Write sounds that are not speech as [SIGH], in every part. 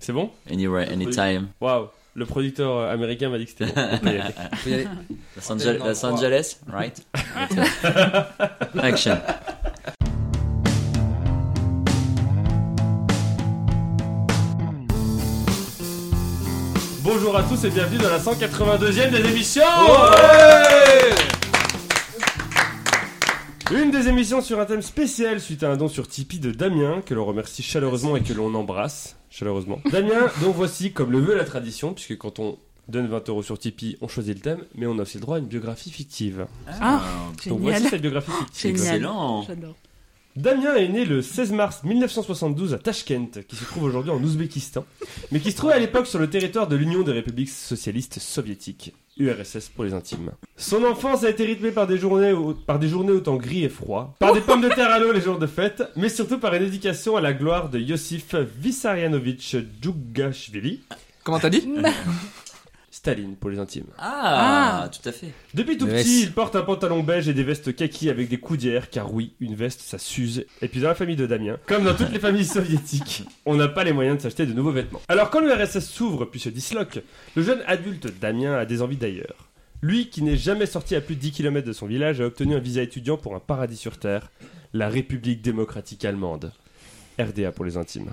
C'est bon Anywhere, anytime. Waouh. Le producteur euh, américain m'a dit que c'était bon. [LAUGHS] Los Angeles, Los. Angeles, right? [LAUGHS] Action. Bonjour à tous et bienvenue dans la 182e des émissions Une des émissions sur un thème spécial suite à un don sur Tipeee de Damien, que l'on remercie chaleureusement et que l'on embrasse chaleureusement. Damien, dont voici, comme le veut la tradition, puisque quand on donne 20 euros sur Tipeee, on choisit le thème, mais on a aussi le droit à une biographie fictive. Ah, Donc génial. voici cette biographie fictive. Génial. Excellent. J'adore. Damien est né le 16 mars 1972 à Tashkent, qui se trouve aujourd'hui en Ouzbékistan, mais qui se trouvait à l'époque sur le territoire de l'Union des républiques socialistes soviétiques, URSS pour les intimes. Son enfance a été rythmée par des journées au, par des journées au temps gris et froid, par des pommes de terre à l'eau les jours de fête, mais surtout par une éducation à la gloire de Yosif Vissarionovitch Djougashvili, Comment t'as dit? [LAUGHS] Staline pour les intimes. Ah, Ah. tout à fait. Depuis tout Le petit, il porte un pantalon beige et des vestes kaki avec des coudières, car oui, une veste, ça s'use. Et puis dans la famille de Damien, comme dans toutes les familles soviétiques, [LAUGHS] on n'a pas les moyens de s'acheter de nouveaux vêtements. Alors quand l'URSS s'ouvre puis se disloque, le jeune adulte Damien a des envies d'ailleurs. Lui, qui n'est jamais sorti à plus de 10 km de son village, a obtenu un visa étudiant pour un paradis sur Terre, la République démocratique allemande. RDA pour les intimes.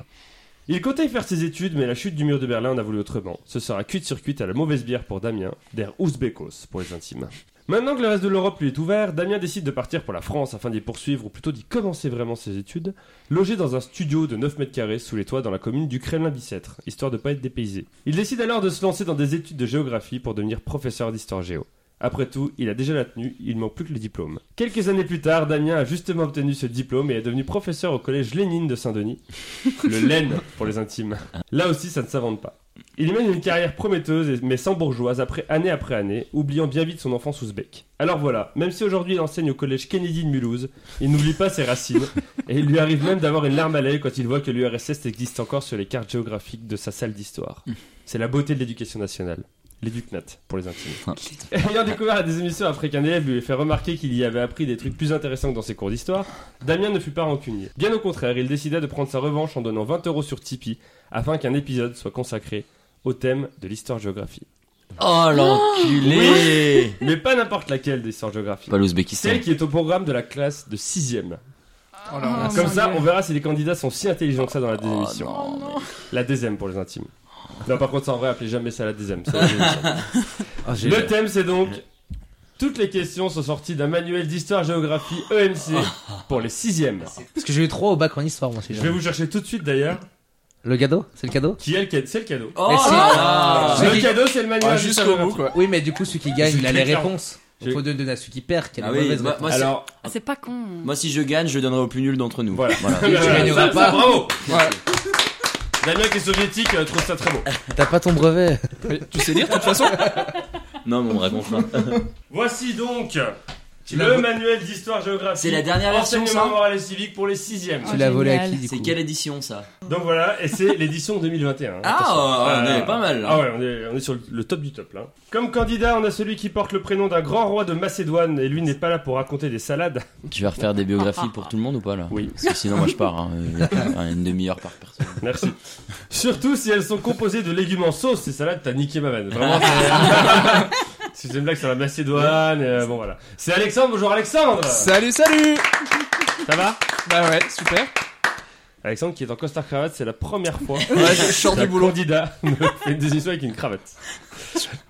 Il comptait y faire ses études, mais la chute du mur de Berlin en a voulu autrement. Ce sera cuite-circuit à la mauvaise bière pour Damien, der Ouzbekos pour les intimes. Maintenant que le reste de l'Europe lui est ouvert, Damien décide de partir pour la France afin d'y poursuivre, ou plutôt d'y commencer vraiment ses études, logé dans un studio de 9 mètres carrés sous les toits dans la commune du Kremlin-Bicêtre, histoire de pas être dépaysé. Il décide alors de se lancer dans des études de géographie pour devenir professeur d'histoire géo. Après tout, il a déjà la tenue, il manque plus que le diplôme. Quelques années plus tard, Damien a justement obtenu ce diplôme et est devenu professeur au collège Lénine de Saint-Denis. [LAUGHS] Le LEN pour les intimes. Là aussi, ça ne s'invente pas. Il mène une carrière prometteuse et- mais sans bourgeoise après année après année, oubliant bien vite son enfance ouzbek. Alors voilà, même si aujourd'hui il enseigne au collège Kennedy de Mulhouse, il n'oublie pas ses racines et il lui arrive même d'avoir une larme à l'œil quand il voit que l'URSS existe encore sur les cartes géographiques de sa salle d'histoire. C'est la beauté de l'éducation nationale. L'éducnat pour les intimes. Ah, [LAUGHS] Ayant découvert à des émissions après qu'un élève lui ait fait remarquer qu'il y avait appris des trucs plus intéressants que dans ses cours d'histoire, Damien ne fut pas rancunier. Bien au contraire, il décida de prendre sa revanche en donnant 20 euros sur Tipeee afin qu'un épisode soit consacré au thème de l'histoire-géographie. Oh, l'enculé. Mais pas n'importe laquelle d'histoire-géographie. Pas l'Ouzbékistan. Celle qui est au programme de la classe de 6ème. Oh là Oh, Comme ça, on verra si les candidats sont si intelligents que ça dans la deuxième Oh, émission. non, non. La deuxième pour les intimes. Non, par contre, ça en vrai, appelez jamais ça la deuxième. c'est. [LAUGHS] Ah, Le thème, c'est donc. Toutes les questions sont sorties d'un manuel d'histoire-géographie EMC [LAUGHS] pour les sixièmes. Parce que j'ai eu 3 au bac en histoire, moi, si Je vais vous chercher tout de suite d'ailleurs. Le cadeau? C'est le cadeau? Qui est le cadeau C'est le cadeau. Oh, Mais c'est- ah. Le cadeau, c'est le manuel Ah, jusqu'au bout, quoi. Oui, mais du coup, celui qui gagne, il a les réponses. Il faut donner à celui qui perd, qui a Ah oui, moi- c'est- Alors, Ah, c'est pas con. Moi, si je gagne, je le donnerai au plus nul d'entre nous. voilà. Voilà. [LAUGHS] tu gagneras pas. Bravo Ouais. Damien qui est soviétique euh, trouve ça très beau. [LAUGHS] T'as pas ton brevet Tu sais lire de toute façon? [LAUGHS] Non, mais on me raconte pas. Voici donc Tu le manuel d'histoire-géographie. C'est la dernière version, Enseignement ça moral et civique pour les sixièmes. Ah, Tu l'as volé à qui, du C'est quelle édition, ça? Donc voilà, et c'est [LAUGHS] l'édition 2021. Ah, Attention. on est Ah, pas mal. là. Ah ouais, on est, on est sur le, top du top là. Comme candidat, on a celui qui porte le prénom d'un grand roi de Macédoine et lui n'est pas là pour raconter des salades. [LAUGHS] Tu vas refaire des biographies pour tout le monde ou pas, là? Oui. Parce que sinon, moi, je pars. hein. Euh, Une demi-heure par personne. Merci. Surtout si elles sont composées de légumes en sauce, ces salades, t'as niqué ma vanne. Vraiment, [LAUGHS] c'est... une blague sur la Macédoine, euh, bon voilà. C'est Alexandre, bonjour Alexandre Salut, salut Ça va? Bah ouais, super. Alexandre qui est en costard cravate, c'est la première fois Ouais, je sors du boulot. candidat [LAUGHS] me fait une décision avec une cravate.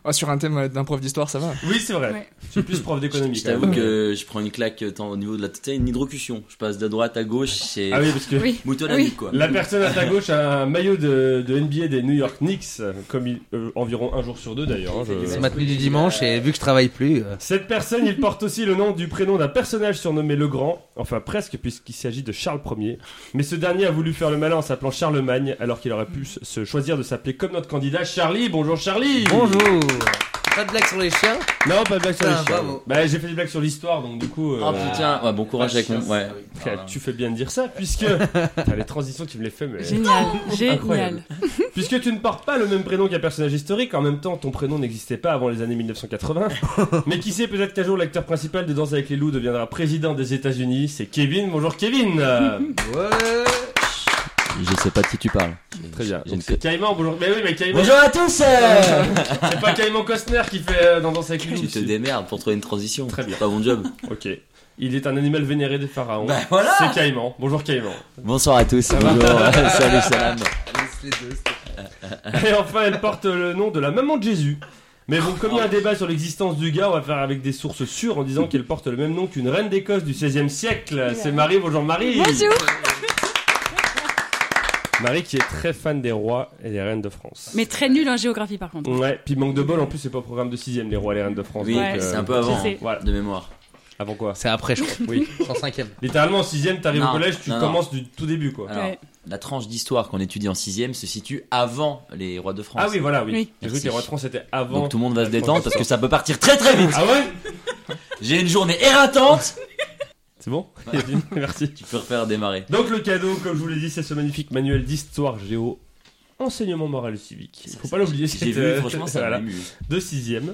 Ah, sur un thème euh, d'un prof d'histoire, ça va. Oui, c'est vrai. Ouais. Je suis plus prof d'économie. Je t'avoue que je prends une claque euh, tant au niveau de la tête, une hydrocution. Je passe de droite à gauche, c'est Ah oui, parce que Oui. mouton à Oui. nuque, quoi. La personne à ta gauche a un maillot de, de NBA des New York Knicks, comme il- euh, environ un jour sur deux d'ailleurs. hein, je- C'est ma tenue du dimanche et vu que je travaille plus. euh, Cette personne, il porte aussi le nom du prénom d'un personnage surnommé Le Grand, enfin presque puisqu'il s'agit de Charles Ier. Mais ce dernier a voulu faire le malin en s'appelant Charlemagne, alors qu'il aurait pu se choisir de s'appeler comme notre candidat Charlie. Bonjour Charlie Bonjour Pas de blague sur les chiens Non, pas de blague sur les Putain, chiens. Bah, j'ai fait des blagues sur l'histoire, donc du coup... euh, Oh putain, ouais, bon courage avec mon. Ouais. tu fais bien de dire ça, puisque... [LAUGHS] Putain, les transitions, tu me les fais, mais... Génial. Incroyable. Génial. [LAUGHS] Puisque tu ne portes pas le même prénom qu'un personnage historique, en même temps ton prénom n'existait pas avant les années 1980. [LAUGHS] Mais qui sait, peut-être qu'un jour l'acteur principal de Danse avec les loups deviendra président des États-Unis. C'est Kevin. Bonjour Kevin. Euh, Ouais Je sais pas de qui tu parles. Très bien. Donc c'est Caïman, bonjour. Mais oui, mais Caïman. Bonjour à tous euh [LAUGHS] C'est pas Caïman Costner qui fait euh, dans Danse avec les loups. Tu te démerdes pour trouver une transition. Très bien. C'est pas mon job. Ok. Il est un animal vénéré des pharaons. Bah voilà C'est Caïman. Bonjour Caïman. Bonsoir à tous. Bonjour. [LAUGHS] Salut, salam. Laisse les deux. Et enfin, elle porte le nom de la maman de Jésus. Mais bon, comme il y a un débat sur l'existence du gars, on va faire avec des sources sûres en disant qu'elle porte le même nom qu'une reine d'Écosse du 16e siècle. C'est Marie, bonjour Marie. Bonjour Marie qui est très fan des rois et des reines de France. Mais très nul en géographie par contre. Ouais, puis manque de bol, en plus c'est pas au programme de 6ème les rois et les reines de France. Oui, euh, c'est un peu avant. Voilà. De mémoire. Avant quoi? C'est après, je crois. Oui. [LAUGHS] 105ème. Littéralement en 6ème, t'arrives au collège, tu non, non. commences du tout début quoi. Alors, Ouais. la tranche d'histoire qu'on étudie en 6ème se situe avant les rois de France. Ah oui, voilà, oui. Oui. J'ai cru que les rois de France étaient avant. Donc tout le monde va se détendre parce que ça peut partir très très vite. Ah ouais? J'ai une journée éreintante. C'est bon [LAUGHS] Merci. Tu peux refaire démarrer. Donc le cadeau, comme je vous l'ai dit, c'est ce magnifique manuel d'histoire géo, enseignement moral et civique. Il faut pas l'oublier, J'ai c'est vu, euh, franchement, ça [LAUGHS] voilà, de sixième.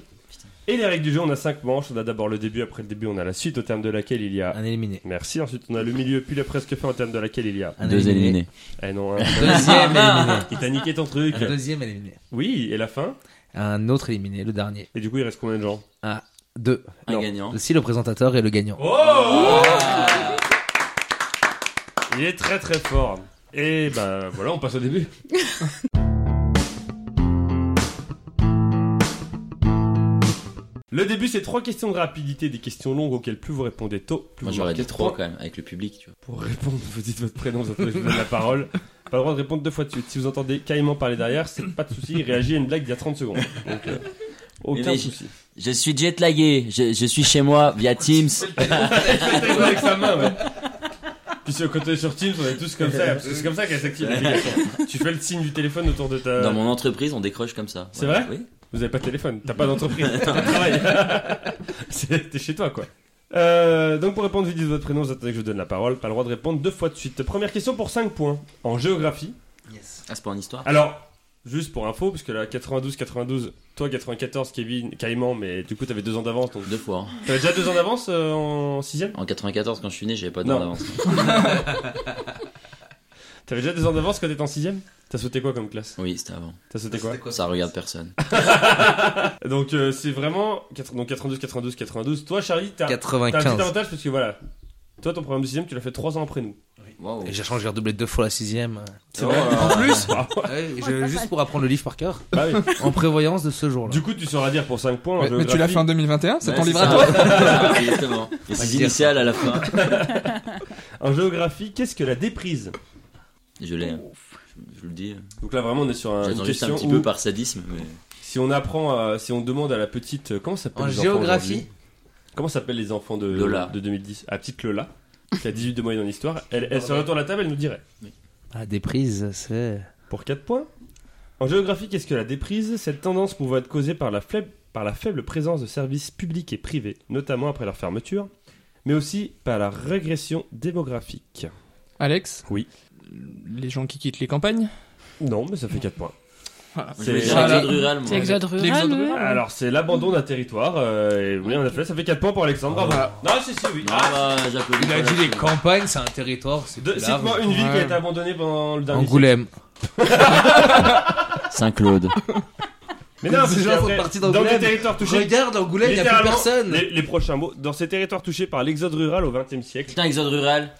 Et les règles du jeu, on a cinq manches. On a d'abord le début, après le début, on a la suite au terme de laquelle il y a. Un éliminé. Merci. Ensuite, on a le milieu, puis la presque fin au terme de laquelle il y a. Un Deux éliminés. Eh non, un. [LAUGHS] Deuxième éliminé. Il t'a niqué ton truc. Un deuxième éliminé. Oui, et la fin. Un autre éliminé, le dernier. Et du coup, il reste combien de gens? Deux. Un Non. gagnant. Aussi le présentateur et le gagnant. Oh Il est très très fort. Et ben voilà, on passe au début. [LAUGHS] Le début, c'est trois questions de rapidité, des questions longues auxquelles plus vous répondez tôt, plus Moi vous j'aurais dit de trois quand même avec le public, tu vois. Pour répondre, vous dites votre prénom, vous attendez, je vous donne la parole. Pas le droit de répondre deux fois de suite. Si vous entendez Caïman parler derrière, c'est pas de souci, il réagit à une blague d'il y a 30 secondes. Donc, euh, aucun Mais souci. Je suis jetlagué, je, je suis chez moi via Teams. [LAUGHS] avec sa main, ouais. Puis sur- quand on est sur Teams, on est tous comme ça, parce que c'est comme ça qu'elle s'active l'application. Tu fais le signe du téléphone autour de ta. Dans mon entreprise, on décroche comme ça. C'est vrai Oui. Vous avez pas de téléphone, t'as pas d'entreprise, [LAUGHS] t'as pas de travail. [LAUGHS] C'est- T'es chez toi, quoi. Euh, donc pour répondre, vous dites votre prénom, vous attendez que je vous donne la parole. Pas le droit de répondre deux fois de suite. Première question pour 5 points. En géographie. Yes. Ah, c'est pas en histoire? Alors, juste pour info, parce que là, 92-92, toi 94, Kevin, Caïman, mais du coup t'avais deux ans d'avance. Donc... Deux fois. hein. T'avais déjà deux ans d'avance euh, en 6ème En 94, quand je suis né, j'avais pas de Non. temps d'avance. [LAUGHS] T'avais déjà deux ans d'avance quand t'étais en 6ème T'as sauté quoi comme classe Oui, c'était avant. T'as sauté quoi Ça regarde personne. [LAUGHS] Donc euh, c'est vraiment donc 92, 92, 92. Toi Charlie, t'as t'as un petit 95. avantage parce que voilà, toi ton programme de 6ème tu l'as fait 3 ans après nous. Et j'ai changé, j'ai redoublé deux fois la sixième. C'est Oh vrai là. En plus Ah ouais. Ouais, je- juste pour apprendre le livre par cœur. Bah oui. En prévoyance de ce jour-là. Du coup tu sauras dire pour 5 points. en Mais, mais tu l'as fait en 2021 C'est Ouais, ton c'est livre à ça. [LAUGHS] toi Exactement. Et ses dire initiales à la fin. [LAUGHS] En géographie, qu'est-ce que la déprise? Je l'ai. Je, je le dis. Donc là vraiment on est sur un, une J'attends juste un petit où peu par sadisme, mais. si on apprend, à- si on demande à la petite, euh, comment s'appelle En géographie Comment s'appellent les enfants de Lola. de 2010 À petite Lola, qui a 18 de moyenne en histoire, elle, elle se retourne à la table, elle nous dirait. Ah, des prises, c'est. Pour 4 points. En géographie, qu'est-ce que la déprise? Cette tendance pouvant être causée par la, faible, par la faible présence de services publics et privés, notamment après leur fermeture, mais aussi par la régression démographique. Alex? Oui. Les gens qui quittent les campagnes? Non, mais ça fait 4 points. Voilà. C'est- l'exode rural. C'est. Alors, c'est l'abandon d'un territoire, euh, et oui, en effet, ça fait 4 points pour Alexandre. Bravo. Voilà. Non, si, si, oui. Non, Ah, bah, Il a dit les campagnes, c'est un territoire. c'est. Cite-moi une ville qui a été abandonnée pendant le dernier. Angoulême. [LAUGHS] Saint-Claude. Mais non, Ces gens sont partis dans des d'Angoulême. territoires touchés. Regarde, Angoulême, il n'y a plus personne. Les, les prochains mots. Dans ces territoires touchés par l'exode rural au XXe siècle. Putain, exode rural.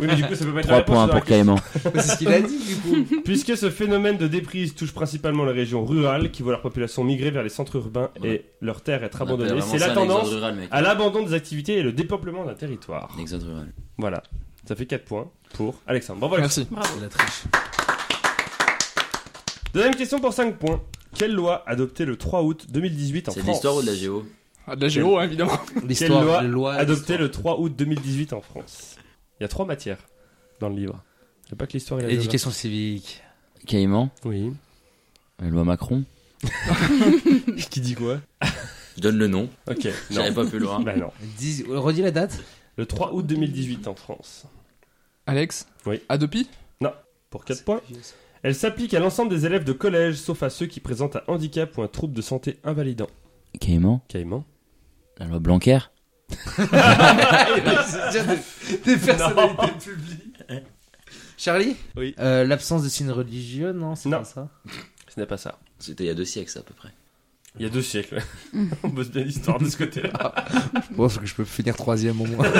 Oui, mais du coup, ça peut pas être 3 la réponse points pour Caïman. [LAUGHS] C'est ce qu'il a dit, du coup. Puisque ce phénomène de déprise touche principalement les régions rurales qui voient leur population migrer vers les centres urbains et leurs terres être vraiment c'est la tendance rural, à l'abandon des activités et le dépeuplement d'un territoire. L'exode rural. Voilà. Ça fait 4 points pour Alexandre. Bravo Alexandre. Merci. C'est la triche. Deuxième question pour 5 points. Quelle loi adoptée le 3 août 2018 en C'est France l'histoire ou de la géo Ah, de la géo, hein, évidemment. Quelle L'histoire, loi adoptée le 3 août 2018 en France Il y a trois matières dans le livre. Il n'y a pas que l'histoire et la. Éducation civique. Caïman Oui. La loi Macron [LAUGHS] Qui dit quoi Je donne le nom. Ok. Non. J'avais pas plus loin. Bah non. Dis- Redis la date. Le 3 août 2018 en France. Alex Oui. Adopi Pour 4 points. Elle s'applique à l'ensemble des élèves de collège, sauf à ceux qui présentent un handicap ou un trouble de santé invalidant. Caïman Caïman La loi Blanquer Des personnalités publiques. Charlie Oui. Euh, L'absence de signes religieux, non C'est Non. pas ça? Ce n'est pas ça. C'était il y a deux siècles, ça, à peu près. Il y a deux siècles. [LAUGHS] On bosse bien l'histoire de ce côté-là. Bon, faut que je peux finir troisième au moins. [LAUGHS]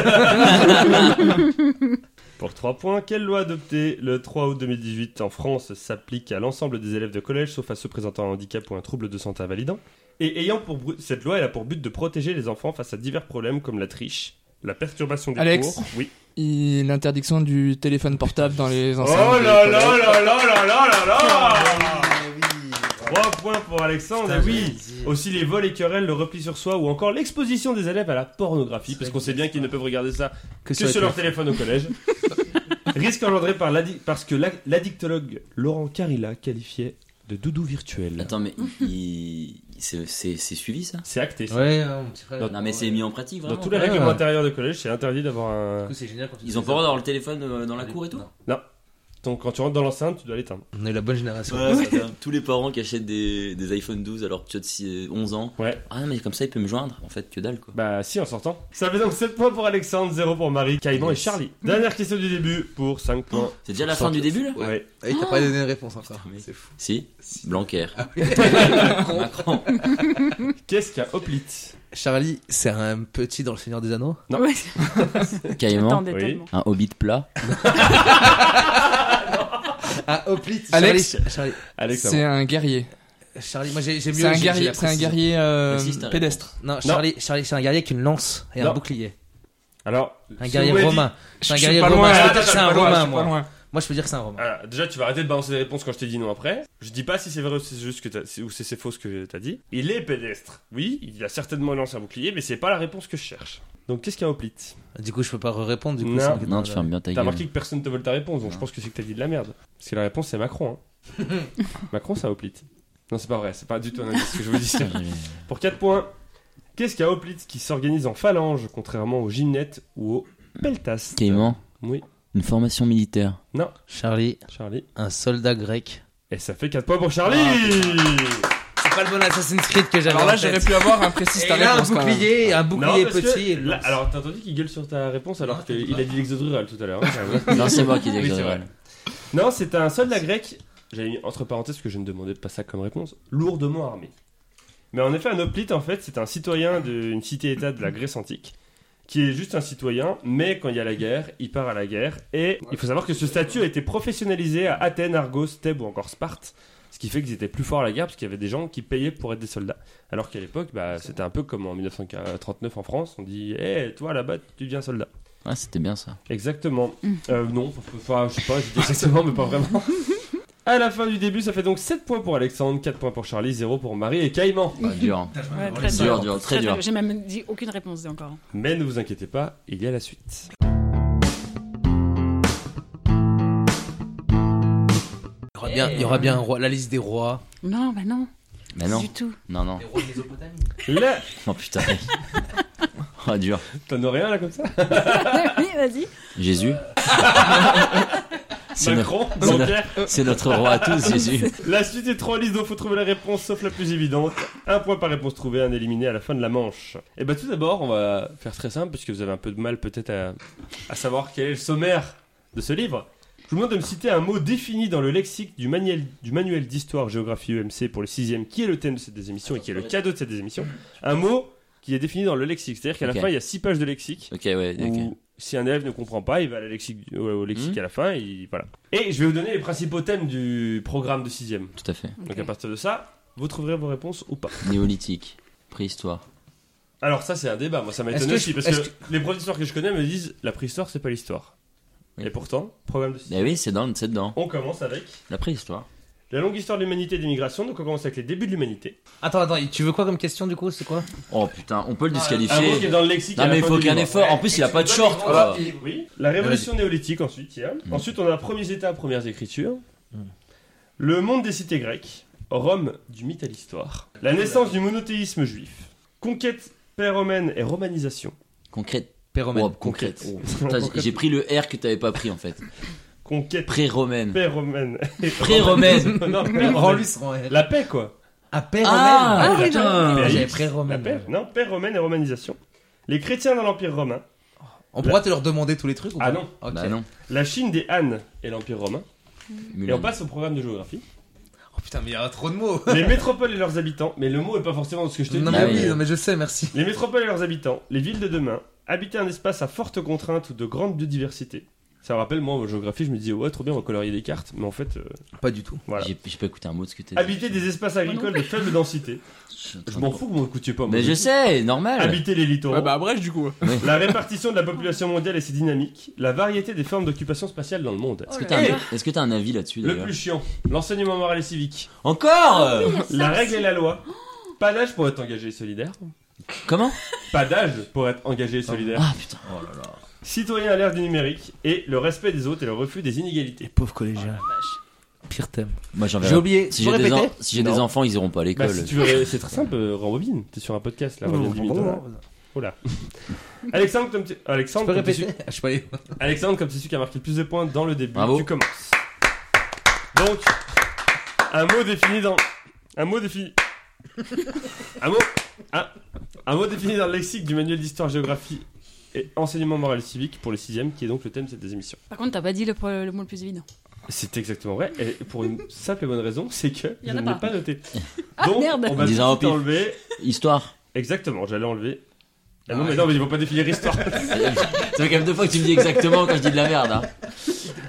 Pour 3 points, quelle loi adoptée le 3 août 2018 en France s'applique à l'ensemble des élèves de collège sauf à ceux présentant un handicap ou un trouble de santé invalidant? Et ayant pour but- cette loi, elle a pour but de protéger les enfants face à divers problèmes comme la triche, la perturbation des Alex cours. Oui. Et L'interdiction du téléphone portable dans les Oh enceintes. là des là collèges. là là là là là là 3 points pour Alexandre, et oui Aussi les vols et querelles, le repli sur soi ou encore l'exposition des élèves à la pornographie, parce qu'on sait bien qu'ils ne peuvent regarder ça que sur leur téléphone au collège. [LAUGHS] Risque engendré par parce que la- l'addictologue Laurent Carilla qualifiait de doudou virtuel. Attends, mais il... c'est suivi, ça? C'est acté. ça. Ouais, mon petit frère. Non, mais c'est mis en pratique, Dans tous les Ouais, règlements ouais. intérieurs de collège, c'est interdit d'avoir un. Du coup, c'est génial quand tu Ils ont pas le droit d'avoir le téléphone euh, dans la cour et tout Non. Donc quand tu rentres dans l'enceinte, tu dois l'éteindre. On est la bonne génération. [LAUGHS] Tous les parents qui achètent des, des iPhone 12 alors que tu as de six- 11 ans. Ouais. Ah, mais comme ça, il peut me joindre. En fait, que dalle, quoi. Bah si, en sortant. Ça fait donc 7 points pour Alexandre, 0 pour Marie, Caïman et Charlie. Dernière question du début pour 5 points. C'est déjà la fin du début, là Ouais. Ah, il t'a pas donné de réponse encore. mais- C'est fou. Si Blanquer. [LAUGHS] Macron. Qu'est-ce qu'un hoplite? Charlie, c'est un petit dans le Seigneur des Anneaux? Non. Ouais, [LAUGHS] Caïman. Oui. Un hobbit plat. [LAUGHS] Ah, Hoplite Alex Charlie, Charlie, Alex, C'est un guerrier. Charlie, moi j'ai mieux. C'est un guerrier, c'est un guerrier euh, pédestre. Non, Charlie, Charlie c'est un guerrier avec une lance et Non. un bouclier. Alors, Un guerrier romain. C'est un guerrier romain. c'est un romain, moi. Moi, je peux dire que c'est un romain. Alors, déjà, tu vas arrêter de balancer des réponses quand je t'ai dit non après. Je dis pas si c'est vrai ou si c'est juste que t'as- ou si c'est faux ce que t'as dit. Il est pédestre. Oui, il a certainement lancé un bouclier, mais c'est pas la réponse que je cherche. Donc, qu'est-ce qu'un hoplite Du coup, je peux pas répondre. Du coup, Non. Non, tu fermes bien ta T'as gueule. remarqué que personne te vole ta réponse, donc je pense que c'est que t'as dit de la merde. Parce que la réponse c'est Macron. Hein. [LAUGHS] Macron, c'est un hoplite. Non, c'est pas vrai, c'est pas du tout un indice que je vous dis. [LAUGHS] [LAUGHS] Pour 4 points, qu'est-ce qu'un hoplite qui s'organise en phalange, contrairement au gymnette ou au peltas? Caïman. Oui, Une formation militaire. non, Charlie, Charlie. un soldat grec. Et ça fait 4 points pour Charlie C'est pas le bon Assassin's Creed que j'avais Alors là, en tête. j'aurais pu avoir un précis Et ta là, un réponse quand même. bouclier, un bouclier parce petit. et là- alors, t'as entendu qu'il gueule sur ta réponse alors qu'il a dit l'exode rural tout à l'heure. hein, [LAUGHS] Non, c'est moi qui dis Oui, c'est vrai. non, c'est un soldat grec, j'avais mis entre parenthèses que je ne demandais pas ça comme réponse, lourdement armé. Mais en effet, un hoplite, en fait, c'est un citoyen d'une cité-état de la Grèce antique, qui est juste un citoyen, mais quand il y a la guerre, il part à la guerre. Et il faut savoir que ce statut a été professionnalisé à Athènes, Argos, Thèbes ou encore Sparte. Ce qui fait qu'ils étaient plus forts à la guerre parce qu'il y avait des gens qui payaient pour être des soldats. Alors qu'à l'époque, bah, c'était un peu comme en 1939 en France, on dit Hé, toi là-bas, tu deviens soldat. Ah, c'était bien ça. Exactement. Euh, non, enfin, je sais pas, je dis exactement, mais pas vraiment. [LAUGHS] À la fin du début, ça fait donc 7 points pour Alexandre, 4 points pour Charlie, 0 pour Marie et Caïman. Ah, dur. Ouais, très Dur, dur. dur, très dur. J'ai même dit aucune réponse encore. Mais ne vous inquiétez pas, il y a la suite. Il y aura bien, il y aura bien un roi, la liste des rois. Non, bah non, Mais non. du tout. Non, non. rois de Mésopotamie. Là, Oh putain. [LAUGHS] oh, dur. t'en as rien là comme ça? [LAUGHS] Oui, vas-y. Jésus. [LAUGHS] C'est Macron, c'est no- Blanquer. c'est notre roi à tous, Jésus. [LAUGHS] La suite est trois listes dont faut trouver la réponse sauf la plus évidente. Un point par réponse trouvée, un éliminé à la fin de la manche. Et bah tout d'abord, on va faire très simple puisque vous avez un peu de mal peut-être à, à savoir quel est le sommaire de ce livre. Je vous demande de me citer un mot défini dans le lexique du manuel, du manuel d'histoire géographie EMC pour le sixième, qui est le thème de cette des émissions et qui est le cadeau de cette des émissions. Un mot qui est défini dans le lexique, c'est-à-dire qu'à la fin il y a six pages de lexique. Ok, ouais, ok. Où si un élève ne comprend pas, il va lexique, au, lexique Mhm. à la fin et voilà. Et je vais vous donner les principaux thèmes du programme de sixième. Tout à fait. Donc à partir de ça, vous trouverez vos réponses ou pas. Néolithique. Préhistoire. Alors ça c'est un débat, moi ça m'a étonné aussi je- parce que, les profs d'histoire que je connais me disent la préhistoire c'est pas l'histoire. Oui. Et pourtant, programme de Eh sixième. oui, c'est dans, c'est dedans. On commence avec La préhistoire. La longue histoire de l'humanité et de l'immigration, donc on commence avec les débuts de l'humanité. Attends, attends, tu veux quoi comme question du coup C'est quoi? Oh putain, on peut le Un mot qui disqualifier. est dans le lexique. Non, la mais il faut qu'il y ait un effort. En plus, il a pas de short, quoi. Oui. La révolution néolithique ensuite, y a. Ensuite on a premiers états, premières écritures. Le monde des cités grecques. Rome du mythe à l'histoire. La naissance du monothéisme juif. Conquête pré-romaine et romanisation. Concrète. Péromène. Oh, concrète. Oh, [LAUGHS] j'ai pris le R que t'avais pas pris en fait. Conquête Pré-romaine. pré-romaine. [LAUGHS] Pré-romaine. [LAUGHS] non, pré-romaine. La paix quoi. Ah, Péromène Ah, putain. d'accord. J'avais PAX, pré-romaine. La paix. Non, paix romaine et romanisation. Les chrétiens dans l'Empire romain. On pourra te leur demander tous les trucs ou Ah pas non. Ok. Bah non. La Chine des Han et l'Empire romain. Et on passe au programme de géographie. Oh putain, mais il y a trop de mots. Les métropoles et leurs habitants. Mais le mot est pas forcément dans ce que je te dis. Non, mais Ah oui, oui. non, mais je sais, merci. Les métropoles et leurs habitants. Les villes de demain. Habiter un espace à forte contrainte ou de grande biodiversité. Ça me rappelle, moi, en géographie, je me disais, ouais, trop bien, on va colorier des cartes. Mais en fait, euh, Pas du tout. voilà. J'ai j'ai pas écouté un mot de ce que t'as dit. Habiter des espaces agricoles de faible densité. [LAUGHS] Je m'en fous que vous m'écoutiez pas. moi, Mais je sais, normal. Habiter les littoraux. Ouais, bah, Brèche, du coup. La répartition de la population mondiale et ses dynamiques. La variété des formes d'occupation spatiale dans le monde. Est-ce que Oh t'as là un, là. est-ce que t'as un avis là-dessus Le d'ailleurs plus chiant. L'enseignement moral et civique. Encore euh, La règle et la loi. Pas d'âge pour être engagé et solidaire. Comment? Pas d'âge pour être engagé et solidaire. Ah putain. Citoyen à l'ère du numérique. Et le respect des autres et le refus des inégalités. Pauvre collégien. Pire thème. Moi j'en J'ai oublié. Si j'ai des, répéter en- si j'ai des Non. enfants, ils iront pas à Bah, l'école. si tu veux, [LAUGHS] c'est très simple, euh, rembobine. T'es sur un podcast là, reviens 10 minutes. Oh là. Alexandre, comme tu... Alexandre, peux comme Je sais pas les. Alexandre, comme c'est celui qui a marqué le plus de points dans le début, Bravo. tu commences. Donc, un mot défini dans. Un mot défini. [LAUGHS] un mot. Un, un mot défini dans le lexique du manuel d'histoire-géographie et enseignement moral et civique pour les sixièmes, qui est donc le thème de cette émission. Par contre, t'as pas dit le, le mot le plus évident. C'est exactement vrai, et pour une [LAUGHS] simple et bonne raison, c'est que Y je en a ne l'ai pas. pas noté. Ah, Donc, merde. on va En tout enlever. Histoire. Exactement, j'allais enlever. Ah non, mais non, mais ils vont pas définir histoire. [LAUGHS] Ça fait quand même deux fois que tu me dis exactement quand je dis de la merde. Hein.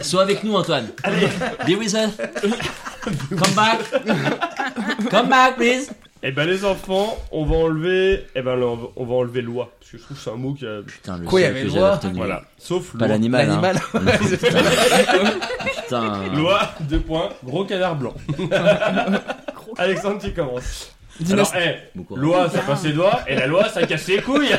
Sois avec nous, Antoine. Allez, Be with us. Come back. Come back, please. Et ben les enfants, on va enlever. Eh ben, on va- on va enlever loi, parce que je trouve que c'est un mot qui a. Putain, le Quoi, il y seul avait que j'avais retenu. Voilà, sauf Pas loi. l'animal. Hein. L'animal. [LAUGHS] Putain. Loi, deux points, gros canard blanc. [LAUGHS] Alexandre, tu commences. Alors, Dynastie. eh, Bon courage. loi, ça passe les doigts, et la loi, ça casse les couilles. [LAUGHS]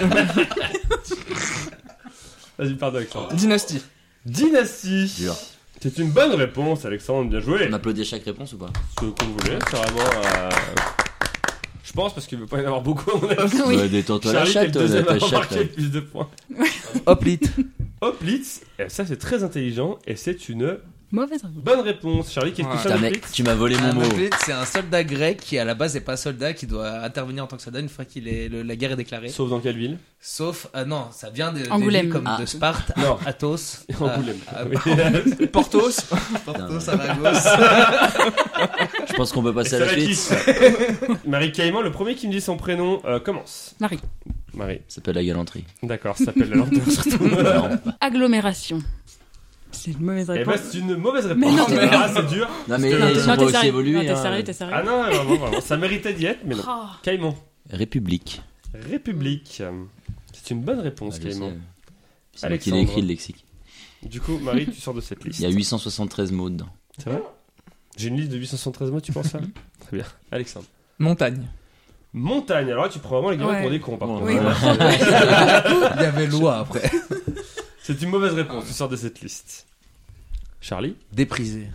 Vas-y, pardon, Alexandre. Dynastie. Dynastie. Dur. C'est une bonne réponse, Alexandre, bien joué. On applaudit à chaque réponse ou pas? Ce que vous voulez, c'est vraiment. euh, Je pense parce qu'il veut pas y en avoir beaucoup. [LAUGHS] Oui. Ouais, Détends-toi la chatte, deuxième à avoir chatte. marqué le plus de points. Hoplit. Hoplitz, et ça c'est très intelligent et c'est une Mauvaise réponse. bonne réponse. Charlie, qu'est-ce que Putain, mec, tu m'as volé mon Un mot. c'est un soldat grec qui à la base n'est pas soldat, qui doit intervenir en tant que soldat une fois qu'il est le- la guerre est déclarée. Sauf dans quelle ville Sauf, ah non, ça vient de, des Angoulême. villes comme Ah. de Sparte, Non. Athos, [LAUGHS] Angoulême. ah, Oui. Portos. Porto, Saragosse. Je pense qu'on peut passer à ça la va suite. Marie Caïman, le premier qui me dit son prénom, euh, commence. Marie. Marie. Ça s'appelle la galanterie. D'accord, ça s'appelle la lenteur surtout. Non. [LAUGHS] Agglomération. C'est une mauvaise Et réponse. bah c'est une mauvaise Mais non, réponse. t'es- Ah, c'est dur. Non, mais non, pas t'es aussi sérieux. évolués. Non, t'es hein. sérieux, t'es sérieux. Ah non, vraiment, vraiment. Ça méritait d'y être, mais non. Oh. Caïman. République. République. C'est une bonne réponse, Ouais, je Caïman. sais. C'est moi qui l'ai Alexandre. écrit le lexique. Du coup, Marie, tu sors de cette liste. Il y a 873 mots dedans. C'est vrai? J'ai une liste de 873 mots, tu penses ça? Très bien. Alexandre. Montagne. Montagne, alors là tu prends vraiment les gamins Ouais. pour des cons par contre. Oui. [LAUGHS] Il y avait loi après. C'est une mauvaise réponse, tu sors de cette liste. Charlie Déprisé.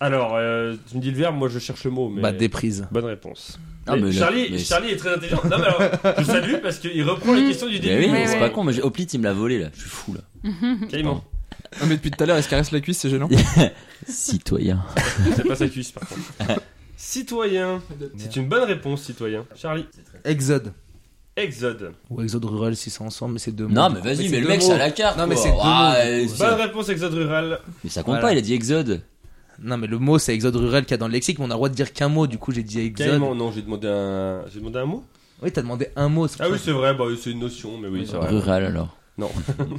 Alors, euh, tu me dis le verbe, moi je cherche le mot, mais. Bah, déprise. Bonne réponse. Ah, Mais mais Charlie, mais- Charlie est très intelligent. Non, mais alors, je salue parce qu'il reprend les questions du Mais début. oui, Ouais, c'est ouais. pas con, mais Hoplit il me l'a volé là. Je suis fou là. [LAUGHS] Caïman. Ah, mais depuis tout à l'heure, elle se caresse la cuisse, c'est gênant. [LAUGHS] Citoyen. [LAUGHS] C'est pas sa cuisse par contre. Citoyen. C'est une bonne réponse, citoyen. Charlie. Exode. Exode. Ou exode rural si c'est ensemble, mais c'est deux mots. Non, mais vas-y, mais le mec, c'est à la carte. Non, mais c'est deux Ouais, mots. Bonne réponse, exode rural. Mais ça compte Voilà. pas, il a dit Exode. Non, mais le mot c'est exode rural qu'il y a dans le lexique, mais on a le droit de dire qu'un mot, du coup j'ai dit exode. Caïman, non, j'ai demandé un. J'ai demandé un mot Oui, t'as demandé un mot. Ah oui, c'est vrai, bah, c'est une notion, mais oui, c'est vrai. Rural alors. Non.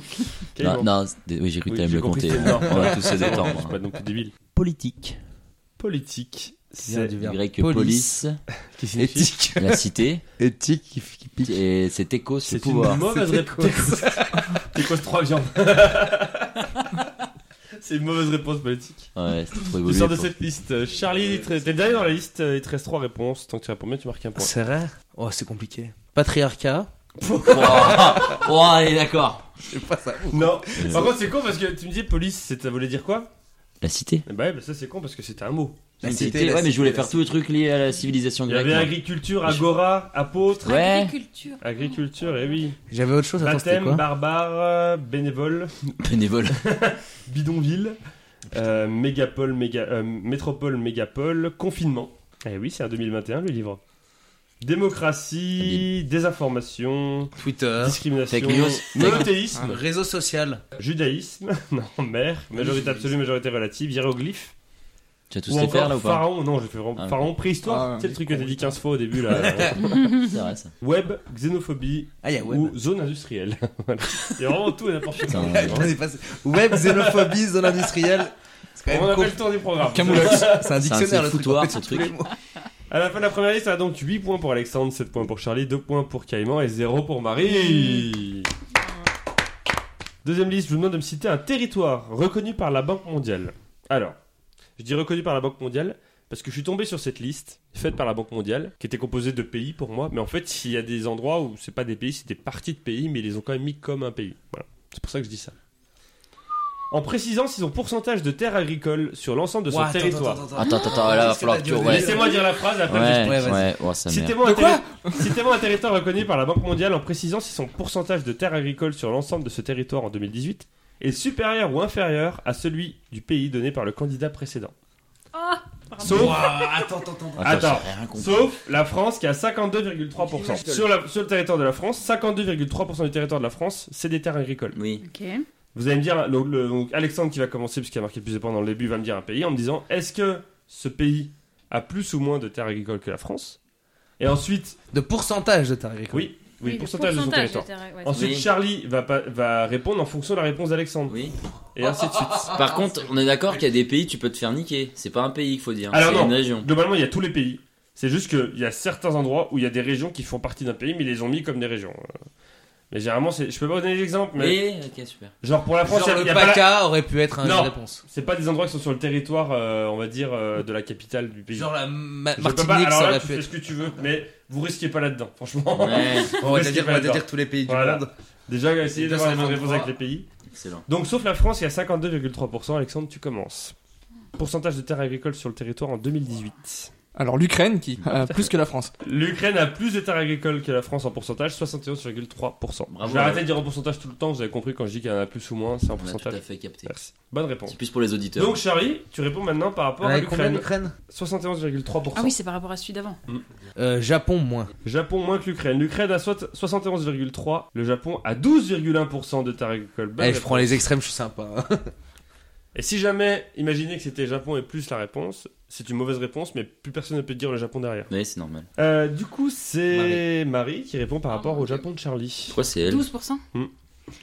[LAUGHS] Non, non, oui, j'ai cru que Oui, t'allais me le compter. On va tous se [LAUGHS] Je détendre. suis pas non plus débile. Politique. Politique. C'est. du verbe Grec police. police, [LAUGHS] Qui signifie Éthique. [LAUGHS] la cité, Éthique qui, qui pique. et c'est Técos, le C'est une pouvoir. mauvaise C'est réponse. [LAUGHS] Técos 3 viandes. C'est une mauvaise réponse politique. Ouais, c'est trop Tu évolué. sors de cette liste. Charlie, t'es dernier dans la liste, il te reste 3 réponses. Tant que tu réponds bien, tu marques un point. C'est vrai Oh, c'est compliqué. Patriarcat. Ouah, d'accord. C'est pas ça. Non. Par contre, c'est con parce que tu me dis police, c'est- ça voulait dire quoi? La cité. Eh Bah, ouais, bah ça c'est con parce que c'était un mot. La Une cité, la mais je voulais faire la tous les trucs liés à la civilisation Il y grecque. avait agriculture, agora, apôtre, Ouais. Agriculture. agriculture, et oui. J'avais autre chose, attends, c'était Baptême, quoi barbare, euh, bénévole, [LAUGHS] Bénévole. [LAUGHS] bidonville, euh, mégapole, méga, euh, métropole, mégapole, confinement. Eh oui, c'est un 2021 le livre. Démocratie, désinformation, Twitter, discrimination, Fake news. monothéisme, réseau social. judaïsme, [LAUGHS] non, mère, majorité absolue, majorité relative, hiéroglyphe, Tu vas tous ou les faire là ou pas pharaon, non, je fais vraiment Ah, pharaon, préhistoire, Ah, c'est le truc que t'as dit 15 fois au début là. [LAUGHS] C'est vrai ça. Web, xénophobie Ah, il y a web. ou zone industrielle. [LAUGHS] Il y a vraiment tout et n'importe quoi. On Web, xénophobie, zone industrielle. Quand On même a fait con- le tour du programme. Camoulox. C'est un dictionnaire c'est le foutoir, fait, ce truc. À la fin de la première liste, on a donc 8 points pour Alexandre, 7 points pour Charlie, 2 points pour Caïman et 0 pour Marie. Deuxième liste, je vous demande de me citer un territoire reconnu par la Banque mondiale. Alors, je dis reconnu par la Banque mondiale parce que je suis tombé sur cette liste faite par la Banque mondiale qui était composée de pays pour moi, mais en fait, il y a des endroits où c'est pas des pays, c'est des parties de pays, mais ils les ont quand même mis comme un pays. Voilà, c'est pour ça que je dis ça. En précisant s'ils ont pourcentage de terres agricoles sur l'ensemble de son Ouah, attends, territoire. attends, Attends, attends, attends, là, va Qu'est-ce que falloir t'as que dit tu. au Ouais, Laissez-moi dire la phrase et après je ouais, Ouais, ouais, ouais. Citez-moi un, De quoi terri- citez-moi un territoire reconnu par la Banque mondiale en précisant si son pourcentage de terres agricoles sur l'ensemble de ce territoire en 2018 est supérieur ou inférieur à celui du pays donné par le candidat précédent. Ah, Sauf, Ouah, Attends, attends, attends. Attends. j'ai rien compris. sauf la France qui a 52,3%. Sur, la- sur le territoire de la France, 52,3% du territoire de la France, c'est des terres agricoles. Oui. Ok. Vous allez me dire, donc, le- donc Alexandre qui va commencer, puisqu'il a marqué le plus de points dans le début, va me dire un pays en me disant est-ce que ce pays a plus ou moins de terres agricoles que la France? Et ensuite, De pourcentage de terre agricole. oui, oui, le pourcentage, de son territoire. terrain, ouais. Ensuite, Oui. Charlie va, pas- va répondre en fonction de la réponse d'Alexandre. Oui. Et ainsi de suite. Par contre, on est d'accord qu'il y a des pays, tu peux te faire niquer. C'est pas un pays qu'il faut dire. Alors C'est non. une région. Globalement, il y a tous les pays. C'est juste qu'il y a certains endroits où il y a des régions qui font partie d'un pays, mais ils les ont mis comme des régions. Mais généralement, c'est- je peux pas vous donner l'exemple, mais Oui, ok, super. genre pour la France, Genre il y a- le il y a pas la- PACA aurait pu être une réponse. c'est pas des endroits qui sont sur le territoire, euh, on va dire, euh, de la capitale du pays. Genre la Ma- Je peux pas- Martinique, alors ça aurait tu pu fais être. ce que tu veux, [LAUGHS] mais vous risquez pas là-dedans, franchement. Ouais, [LAUGHS] On va dire, on va tous les pays Voilà. du monde. Déjà, essayez d'avoir les bonnes réponses 223. avec les pays. excellent. Donc, sauf la France, il y a 52,3%. Alexandre, tu commences. Pourcentage de terres agricoles sur le territoire en 2018. Alors l'Ukraine qui [LAUGHS] a plus que la France. L'Ukraine a plus de terres agricoles que la France en pourcentage, 71,3%. Bravo, je vais arrêter de dire en pourcentage tout le temps, vous avez compris quand je dis qu'il y en a plus ou moins, c'est en On a tout pourcentage. à fait capté. Merci. Bonne réponse. C'est plus pour les auditeurs. Donc Charlie, tu réponds maintenant par rapport à combien l'Ukraine. l'Ukraine 71,3%. Ah oui, c'est par rapport à celui d'avant. Euh, Japon, moins. Japon moins que l'Ukraine. L'Ukraine a soit 71,3%, le Japon a 12,1% de terres agricoles. Bonne Allez, je réponse. prends les extrêmes, je suis sympa. [LAUGHS] Et si jamais, imaginez que c'était Japon et plus la réponse, c'est une mauvaise réponse, mais plus personne ne peut dire le Japon derrière. Oui, c'est normal. Euh, du coup, c'est Marie. qui répond par rapport Oh, au. Japon de Charlie. Pourquoi c'est elle 12%.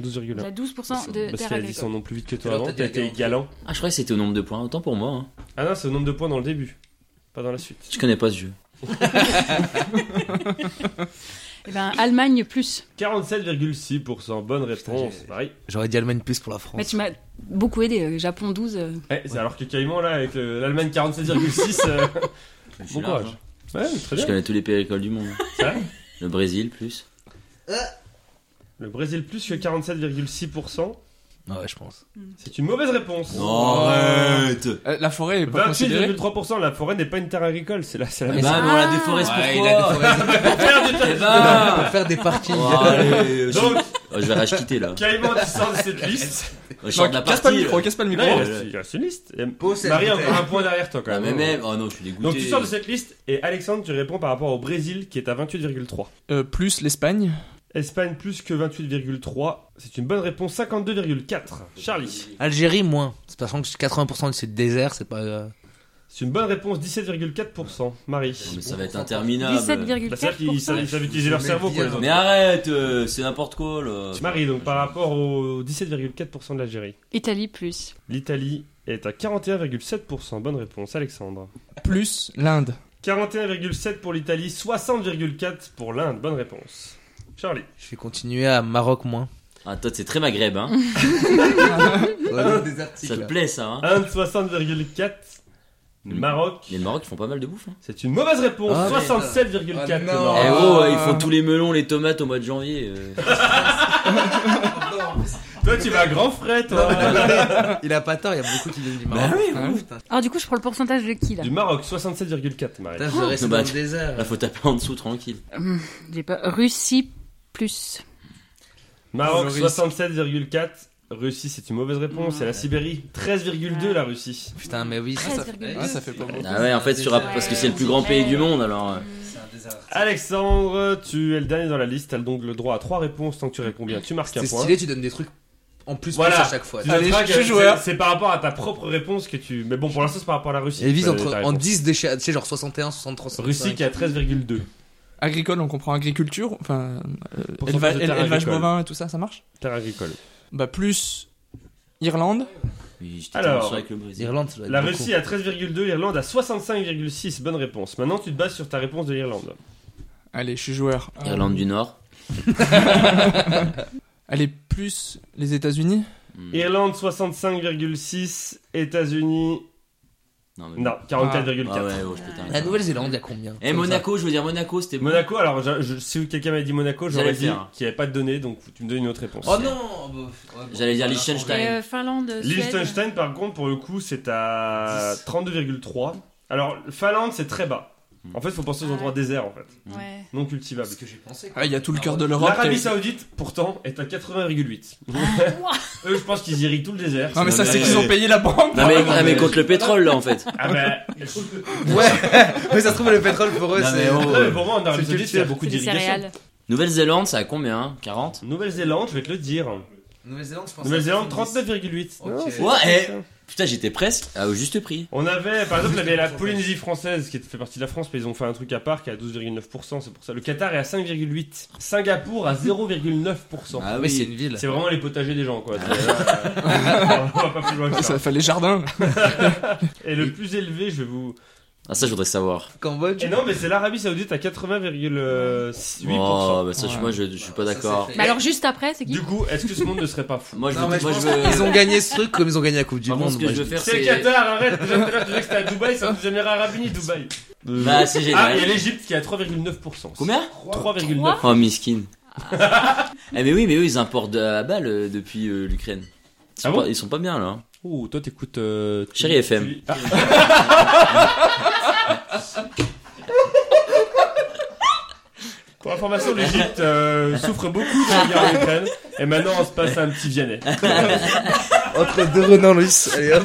12,1. Il a 12% de Parce qu'elle a dit son nom plus vite que toi Alors, avant, t'as été galant. Ah, je croyais que c'était au nombre de points. Autant pour moi. hein. Ah non, c'est au nombre de points dans le début, pas dans la suite. Je connais pas ce jeu. [LAUGHS] [LAUGHS] Eh ben, Allemagne plus. 47,6%, bonne réponse. J'aurais dit Allemagne plus pour la France. Mais tu m'as beaucoup aidé. euh, Japon 12. euh, Eh, c'est alors que Caïman, là, avec le- l'Allemagne 47,6, euh, [LAUGHS] Je suis bon large, courage. hein. Ouais, très Je bien. connais tous les pays agricoles du monde. Le Brésil, plus. Le Brésil plus que 47,6%, Ouais, je pense. c'est une mauvaise réponse. arrête Euh, la forêt est pas considérée. 28,3%, la forêt n'est pas une terre agricole, c'est la, c'est la Eh maison. ben, mais on la déforeste Ouais, il [LAUGHS] pourquoi a des forêts- Faire du Eh ben Pour faire des parties. Oh, [LAUGHS] allez, je... Donc, [LAUGHS] oh, je vais quitter là. Caïman, tu sors de cette liste. Je sors de la Non, casse pas le partie. micro, là. casse pas le Non, micro. il Ouais, reste- il reste une liste. Et Pose cette Marie bouteille. encore un point derrière toi quand Ah, même. mais même, oh non, je suis dégoûté. Donc tu sors de cette liste et Alexandre, tu réponds par rapport au Brésil qui est à 28,3. Euh, plus l'Espagne. Espagne plus que 28,3. C'est une bonne réponse, 52,4. Charlie. Algérie, moins. C'est parce que 80% c'est désert, c'est pas. euh, C'est une bonne réponse, 17,4%. Marie. Mais ça va être interminable. Bah, C'est-à-dire qu'ils savent, ils savent utiliser leur cerveau pour les autres. Mais arrête, euh, c'est n'importe quoi là. Marie, donc par rapport aux 17,4% de l'Algérie. Italie plus. L'Italie est à 41,7%. Bonne réponse, Alexandre. Plus l'Inde. 41,7 pour l'Italie, 60,4 pour l'Inde. Bonne réponse. Charlie. Je vais continuer à Maroc, moins. Ah, toi, c'est très maghreb, hein. [LAUGHS] des ça te plaît, ça, hein. Inde, 60,4. Maroc. Mais le Maroc, ils font pas mal de bouffe, hein. C'est une mauvaise réponse, Ah, 67,4 putain. le Oh, Maroc. Eh Ah. oh, ils font tous les melons, les tomates au mois de janvier. euh. [LAUGHS] Toi, tu vas à grand frais, toi. [LAUGHS] Il a pas tort, il y a beaucoup qui viennent du Bah Maroc. oui, Ah, putain. Alors du coup, je prends le pourcentage de qui là Du Maroc, 67,4, Marie. Putain, je reste bah, dans le désert. Là, faut taper en dessous, tranquille. Hum, J'ai pas. Russie plus. Maroc, Le risque. 67,4. Russie, c'est une mauvaise réponse. C'est la Sibérie, 13,2 la Russie. Putain, mais oui, ça, ça fait. 13,2. Ouais, ça fait pas beaucoup. Ah ouais, en fait, sur... parce que c'est le plus grand pays du monde, alors. euh. Alexandre, tu es le dernier dans la liste, t'as donc le droit à 3 réponses. Tant que tu réponds bien, tu marques un C'est point. stylé, tu donnes des trucs en plus, Voilà. plus à chaque fois. Suis c'est- joueur. C'est par rapport à ta propre réponse que tu. Mais bon, pour l'instant, c'est par rapport à la Russie. Elle vise Euh, entre, en réponse. 10 déchets, tu sais, genre 61, 63, 65. Russie qui a 13,2. Agricole, on comprend agriculture, enfin, euh, éleva- élevage agricole. bovin et tout ça, ça marche Terre agricole. Bah, plus Irlande, Oui, j'étais Alors, Alors, avec le Brésil. Irlande, ça La beaucoup. Russie a 13,2, l'Irlande a 65,6. Bonne réponse. Maintenant, tu te bases sur ta réponse de l'Irlande. allez, je suis joueur. Euh, Irlande du Nord. [LAUGHS] Allez, plus les États-Unis Hmm. Irlande 65,6, États-Unis Non, mais... non 44,4. Ah ouais, ouais, je peux t'arrêter. La Nouvelle-Zélande, il y a combien Eh, Comme Monaco, je veux dire Monaco, c'était bon. Monaco, alors je- je- si quelqu'un m'avait dit Monaco, J'allais j'aurais dit qu'il n'y avait pas de données, donc tu me donnes une autre réponse. Oh non bah, ouais, bon, J'allais dire voilà. Liechtenstein. Et euh, Finlande, Suède. Liechtenstein, par contre, pour le coup, c'est à 32,3. Alors, Finlande, c'est très bas. En fait, il faut penser aux Ah endroits ouais. déserts, en fait, Ouais. non cultivables. C'est ce que j'ai pensé. Ah, il y a tout le cœur de l'Europe. L'Arabie qui- Saoudite, pourtant, est à 80,8. [LAUGHS] Eux, je pense qu'ils irriguent tout le désert. Non, mais ça, c'est qu'ils ont payé la banque. Non mais, Ah, ah, mais contre le pétrole là en fait. Ah ben, [LAUGHS] Ouais, [LAUGHS] mais ça se trouve, le pétrole pour eux, Non, mais c'est. oh. non, mais pour moi, en Arabie C'est Saoudite, il y a culture. beaucoup C'est des d'irrigation. céréales. Nouvelle-Zélande, ça a combien hein 40 Nouvelle-Zélande, je vais te le dire. Nouvelle-Zélande, je pense. Nouvelle-Zélande, 39,8. Ok. Non, c'est- Ouais, eh. Putain, j'étais presque à au juste prix. On avait, par exemple, [LAUGHS] avait la Polynésie française qui fait partie de la France, mais ils ont fait un truc à part qui est à 12,9%, c'est pour ça. Le Qatar est à 5,8%. Singapour à 0,9%. Ah Mais c'est oui. une ville. C'est vraiment les potagers des gens, quoi. C'est, euh, [LAUGHS] on va pas plus loin que ça. Ça fait les jardins. [LAUGHS] Et le plus élevé, je vais vous. Ah ça je voudrais savoir. Cambodge. Et non, mais c'est l'Arabie Saoudite à 80,8%. Oh, bah ça je- Ouais. moi je, je suis pas Ça, d'accord. c'est fait. Mais alors, juste après, c'est qui Du coup, est-ce que ce monde ne serait pas fou Moi je Non, veux, mais je moi, pense je veux- qu'ils ont gagné ce truc comme ils ont gagné la Coupe du Par contre, Monde. ce que moi, je veux dis. faire C'est le c'est Qatar, arrête Déjà tout à l'heure, tu disais que c'était à Dubaï, c'est aux Émirats Arabes Unis, Dubaï. Bah c'est Ah, génial. il y a l'Egypte qui est à 3,9%. Combien 3,9%. Oh miskin. [LAUGHS] eh mais oui mais eux ils importent à balle euh, depuis euh, l'Ukraine. Ils, sont Ah bon pas- ils sont pas bien là. hein. Ouh, toi t'écoutes. Euh, tu- Chérie FM. tu- Ah. [LAUGHS] Pour information, l'Egypte euh, souffre beaucoup de la guerre en Ukraine. Et maintenant, on se passe à un petit Vianney. [LAUGHS] Entre deux Renan Luis. Allez hop.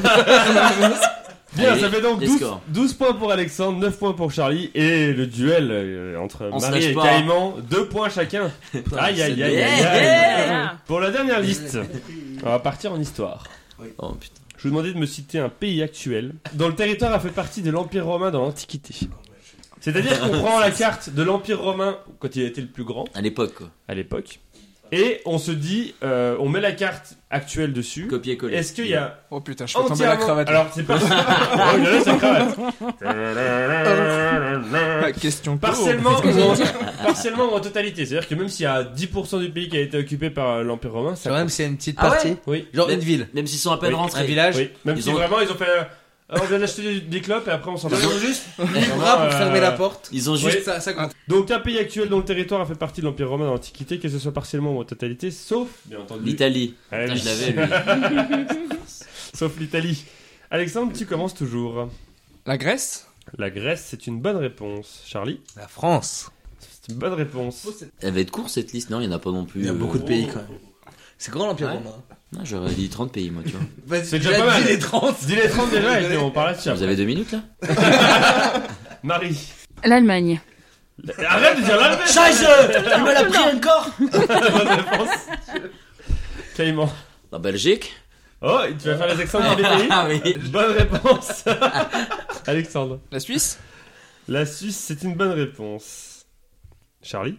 Bien, Allez, ça fait donc les 12, scores. 12 points pour Alexandre, 9 points pour Charlie. Et le duel euh, entre On Marie et. Caïman, 2 points chacun. [LAUGHS] Aïe, aïe, aïe, aïe, aïe. Pour la dernière liste, on va partir en histoire. Oh putain. Je vous demandais de me citer un pays actuel dont le territoire a fait partie de l'Empire romain dans l'Antiquité. C'est-à-dire qu'on prend la carte de l'Empire romain quand il était le plus grand, À l'époque quoi. à l'époque, et on se dit, euh, on met la carte actuelle dessus. Copier-coller. Est-ce qu'il y a Oh putain, je fais tomber la cravate. Alors, c'est pas... [LAUGHS] oh, il a sa cravate. Ah, Question partiellement, en... [LAUGHS] partiellement ou en totalité. C'est-à-dire que même s'il y a 10% du pays qui a été occupé par l'Empire romain, ça Quand même, c'est une petite Ah ouais partie. Oui. Genre une ville. Même s'ils sont à peine Oui, rentrés. Un village. Oui, même Ils si ont- vraiment ils ont fait. Ah, on vient d'acheter des, clopes et après on s'en va. Ils ont- juste. [LAUGHS] Libre bras pour fermer la porte. Ils ont juste. Ça, ça compte. Donc un pays actuel dont le territoire a fait partie de l'Empire romain dans l'Antiquité, que ce soit partiellement ou en totalité, sauf, bien entendu, L'Italie. Ah, Putain, oui. je l'avais lui. [LAUGHS] sauf l'Italie. Alexandre, tu commences toujours. La Grèce? La Grèce, c'est une bonne réponse. Charlie, La France. c'est une bonne réponse. Elle va être courte cette liste, non? Il y en a pas non plus. Il y a beaucoup de pays quand même. C'est grand l'Empire Ouais. romain. Non, j'aurais dit 30 pays moi, tu vois. [LAUGHS] C'est déjà pas mal. dit les 30. Dis les 30 déjà et puis on parle là-dessus. Vous après. avez deux minutes là [LAUGHS] Marie. L'Allemagne. Arrête de dire l'Allemagne Scheiße Il me [LAUGHS] l'a pris encore Bonne réponse. Caïman. La Belgique Oh, tu vas faire les accents dans les pays Ah oui. Bonne réponse. Alexandre. La Suisse? La Suisse, c'est une bonne réponse. Charlie?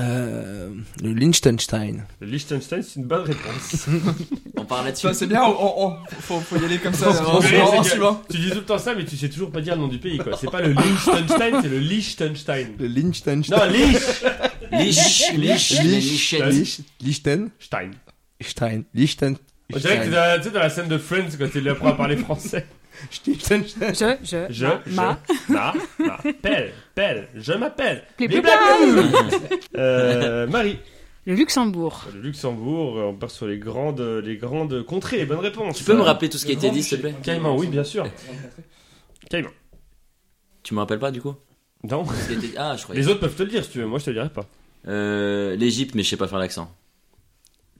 Euh, le Liechtenstein. Le Liechtenstein, c'est une bonne réponse. [LAUGHS] On parle là-dessus. Ça, c'est bien, on, on- on- faut, faut y aller comme ça. en, Mais en- c'est en que suivant. Tu dis tout le temps ça, mais tu sais toujours pas dire le nom du pays, quoi. C'est pas le Liechtenstein, c'est le Liechtenstein. Le Liechtenstein. Non, Lich Lich, lich, lichettes. Lich- Liechtenstein. Stein. Liechtenstein. On dirait que t'es dans, tu sais, dans la scène de Friends quand il apprend à parler français. [LAUGHS] Je, je, Je, ma, je, ma. ma, m'appelle, pelle, je m'appelle. [LAUGHS] Euh, Marie. Le Luxembourg. Le Luxembourg, on part sur les grandes, les grandes contrées. Bonne réponse. Tu peux me rappeler tout ce qui a été dit, s'il te plaît Caïman, oui, bien sûr. Caïman. Tu me rappelles pas du coup Non. Ah, je croyais. Les autres peuvent te le dire si tu veux, moi je te le dirai pas. Euh, L'Égypte, mais je sais pas faire l'accent.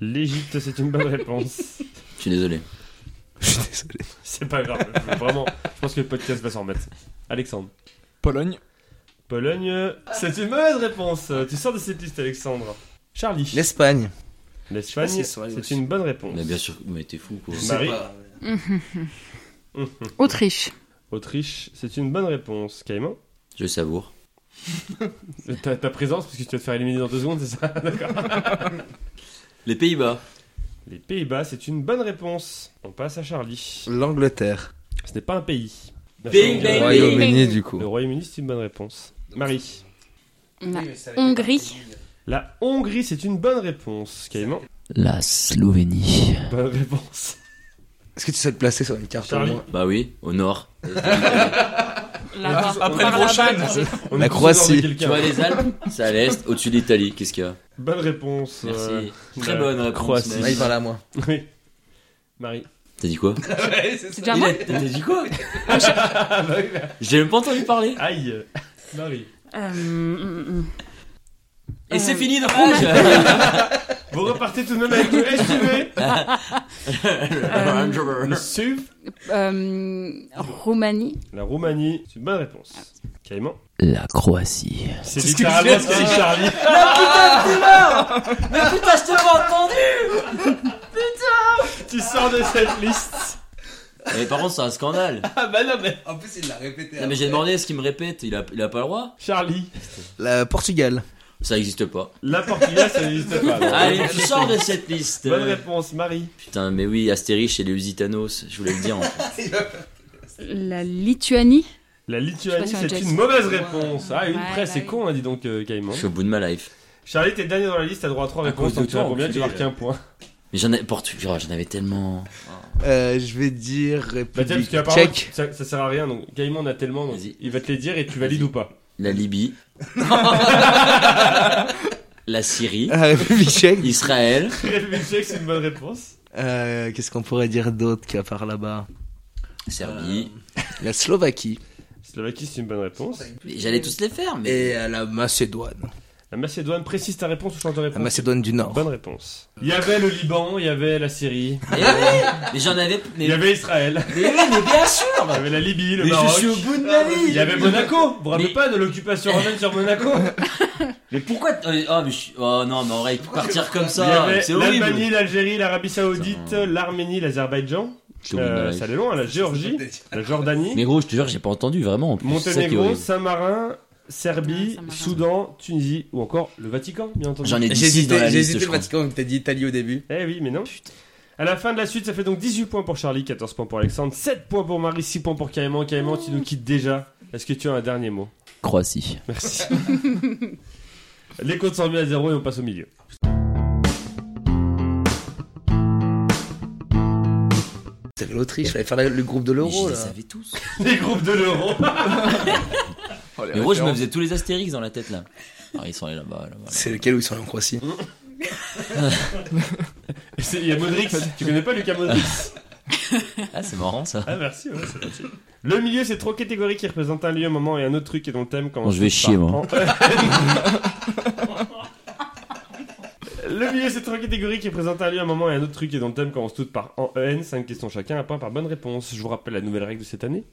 L'Égypte, c'est une bonne réponse. Je suis désolé. [LAUGHS] Je suis désolé. C'est pas grave, vraiment. Je pense que le podcast va s'en remettre. Alexandre. Pologne. Pologne, c'est une mauvaise réponse. Tu sors de cette liste, Alexandre. Charlie. L'Espagne. L'Espagne, Je sais pas si c'est vrai c'est aussi. une bonne réponse. Mais bien sûr, mais t'es fou quoi. Je sais Marie. pas. Autriche. [LAUGHS] Autriche, c'est une bonne réponse. Caïman Je savoure. [LAUGHS] ta, ta présence, parce que tu vas te faire éliminer dans deux secondes, c'est ça? D'accord. Les Pays-Bas. Les Pays-Bas, c'est une bonne réponse. On passe à Charlie. L'Angleterre. Ce n'est pas un pays. Bing, Le bing. Royaume-Uni, du coup. Le Royaume-Uni, c'est une bonne réponse. Marie. La Hongrie. La Hongrie, c'est une bonne réponse. Caïman La Slovénie. Bonne réponse. Est-ce que tu sais te placer sur une carte au Charlie. Bah oui, au nord. [LAUGHS] Là-bas. Après le sais. On La est tous Croatie. au nord de Tu quelqu'un. vois les Alpes C'est à l'est, au-dessus de l'Italie. Qu'est-ce qu'il y a Bonne réponse. Merci. euh, Très la bonne réponse. Croatie. mec. Ah, il parle à moi. Oui. Marie. T'as dit quoi [LAUGHS] C'est déjà moi T'as dit quoi [LAUGHS] J'ai même pas entendu parler. Aïe. Marie. Euh, hum, hum. Et c'est Euh, fini, dommage [LAUGHS] Vous repartez tout de même avec le SUV. [LAUGHS] Le SUV. Euh, Roumanie. La Roumanie, c'est une bonne réponse. Caïman. La Croatie. C'est ce que littéralement ce viens que de dit dire. Charlie. Mais putain, je t'ai pas entendu Tu sors de cette liste. Mais par contre, c'est un scandale. Ah bah non, mais. En plus, il l'a répété. Non, mais j'ai demandé est-ce qu'il me répète. Il a, il a pas le droit Charlie. La Portugal. Ça existe pas. La Portugal, ça n'existe pas. non. Allez, tu sors de cette liste. Bonne réponse, Marie. Putain, mais oui, Astérix et les Lusitanos. Je voulais le dire. en fait. [LAUGHS] La Lituanie. La Lituanie, Je sais pas si on a c'est déjà une dit. mauvaise réponse. Ah, une Ouais, près, bah c'est oui. con, hein, dis donc, euh, Caïman. Je suis au bout de ma life. Charlie, t'es dernier dans la liste, t'as droit à trois À réponses. cause de Donc tu toi, réponds bien, tu enculé. marques un point. Mais j'en ai, Portugal, j'en avais tellement. Euh, je vais dire Bah, tiens, parce République qu'apparemment, tchèque. ça, ça sert à rien. Donc, Caïman en a tellement, donc Vas-y. il va te les dire et tu valides ou pas. La Libye. [LAUGHS] la Syrie. La République tchèque. Israël. République tchèque, c'est une bonne réponse. Euh, Qu'est-ce qu'on pourrait dire d'autre qu'à part là-bas? Serbie. La Slovaquie. Slovaquie, c'est une bonne réponse. J'allais tous les faire, mais. Et euh, la Macédoine. La Macédoine, précise ta réponse ou change de La réponse. Macédoine du Nord. Bonne réponse. Il y avait le Liban, il y avait la Syrie, Mais, oui, mais j'en avais. Mais, il y avait Israël, mais oui, mais bien sûr il y avait la Libye, le Mais Maroc. je suis au bout de ma vie Il y avait Monaco. Vous vous rappelez Mais- pas de l'occupation romaine sur Monaco [LAUGHS] Mais pourquoi. euh, Oh, mais je suis- oh non, mais en vrai, partir comme Il y ça, avait c'est horrible. l'Albanie, l'Algérie, l'Arabie Saoudite, l'Arménie, l'Azerbaïdjan. Je Euh, ça allait loin, la Géorgie, la Jordanie, Mais gros, je te jure, j'ai pas entendu vraiment. en plus. C'est ça qui est Monténégro, horrible. Saint-Marin, Serbie, Ouais. Soudan, Tunisie ou encore le Vatican, bien entendu. J'en ai J'ai 16 hésité, dans la j'ai liste, hésité je le. Vatican, t'as dit Italie au début. Eh oui, mais non. À la fin de la suite, ça fait donc 18 points pour Charlie, 14 points pour Alexandre, 7 points pour Marie, 6 points pour Caïman. Caïman, tu nous quittes déjà. Est-ce que tu as un dernier mot? Croatie. Merci. [LAUGHS] Les comptes sont remis à zéro et on passe au milieu. C'était l'Autriche, fallait faire le groupe de l'euro les là. savais tous. [LAUGHS] Les groupes de l'euro. [LAUGHS] Oh, Mais gros, je me faisais tous les Astérix dans la tête là. Ah, ils sont allés là-bas. C'est lequel où ils sont allés en Croatie [LAUGHS] Il y a Modric. tu connais pas Lucas Modric? Ah, c'est marrant ça. Ah merci, ouais, c'est gentil. Le milieu, c'est trois catégories qui représentent un lieu, un moment et un autre truc et dont le thème commence. Bon, je vais chier, moi. [LAUGHS] Le milieu, c'est trois catégories qui représentent un lieu, un moment et un autre truc et dont le thème commence toutes par en EN. 5 questions chacun, un point par bonne réponse. Je vous rappelle la nouvelle règle de cette année.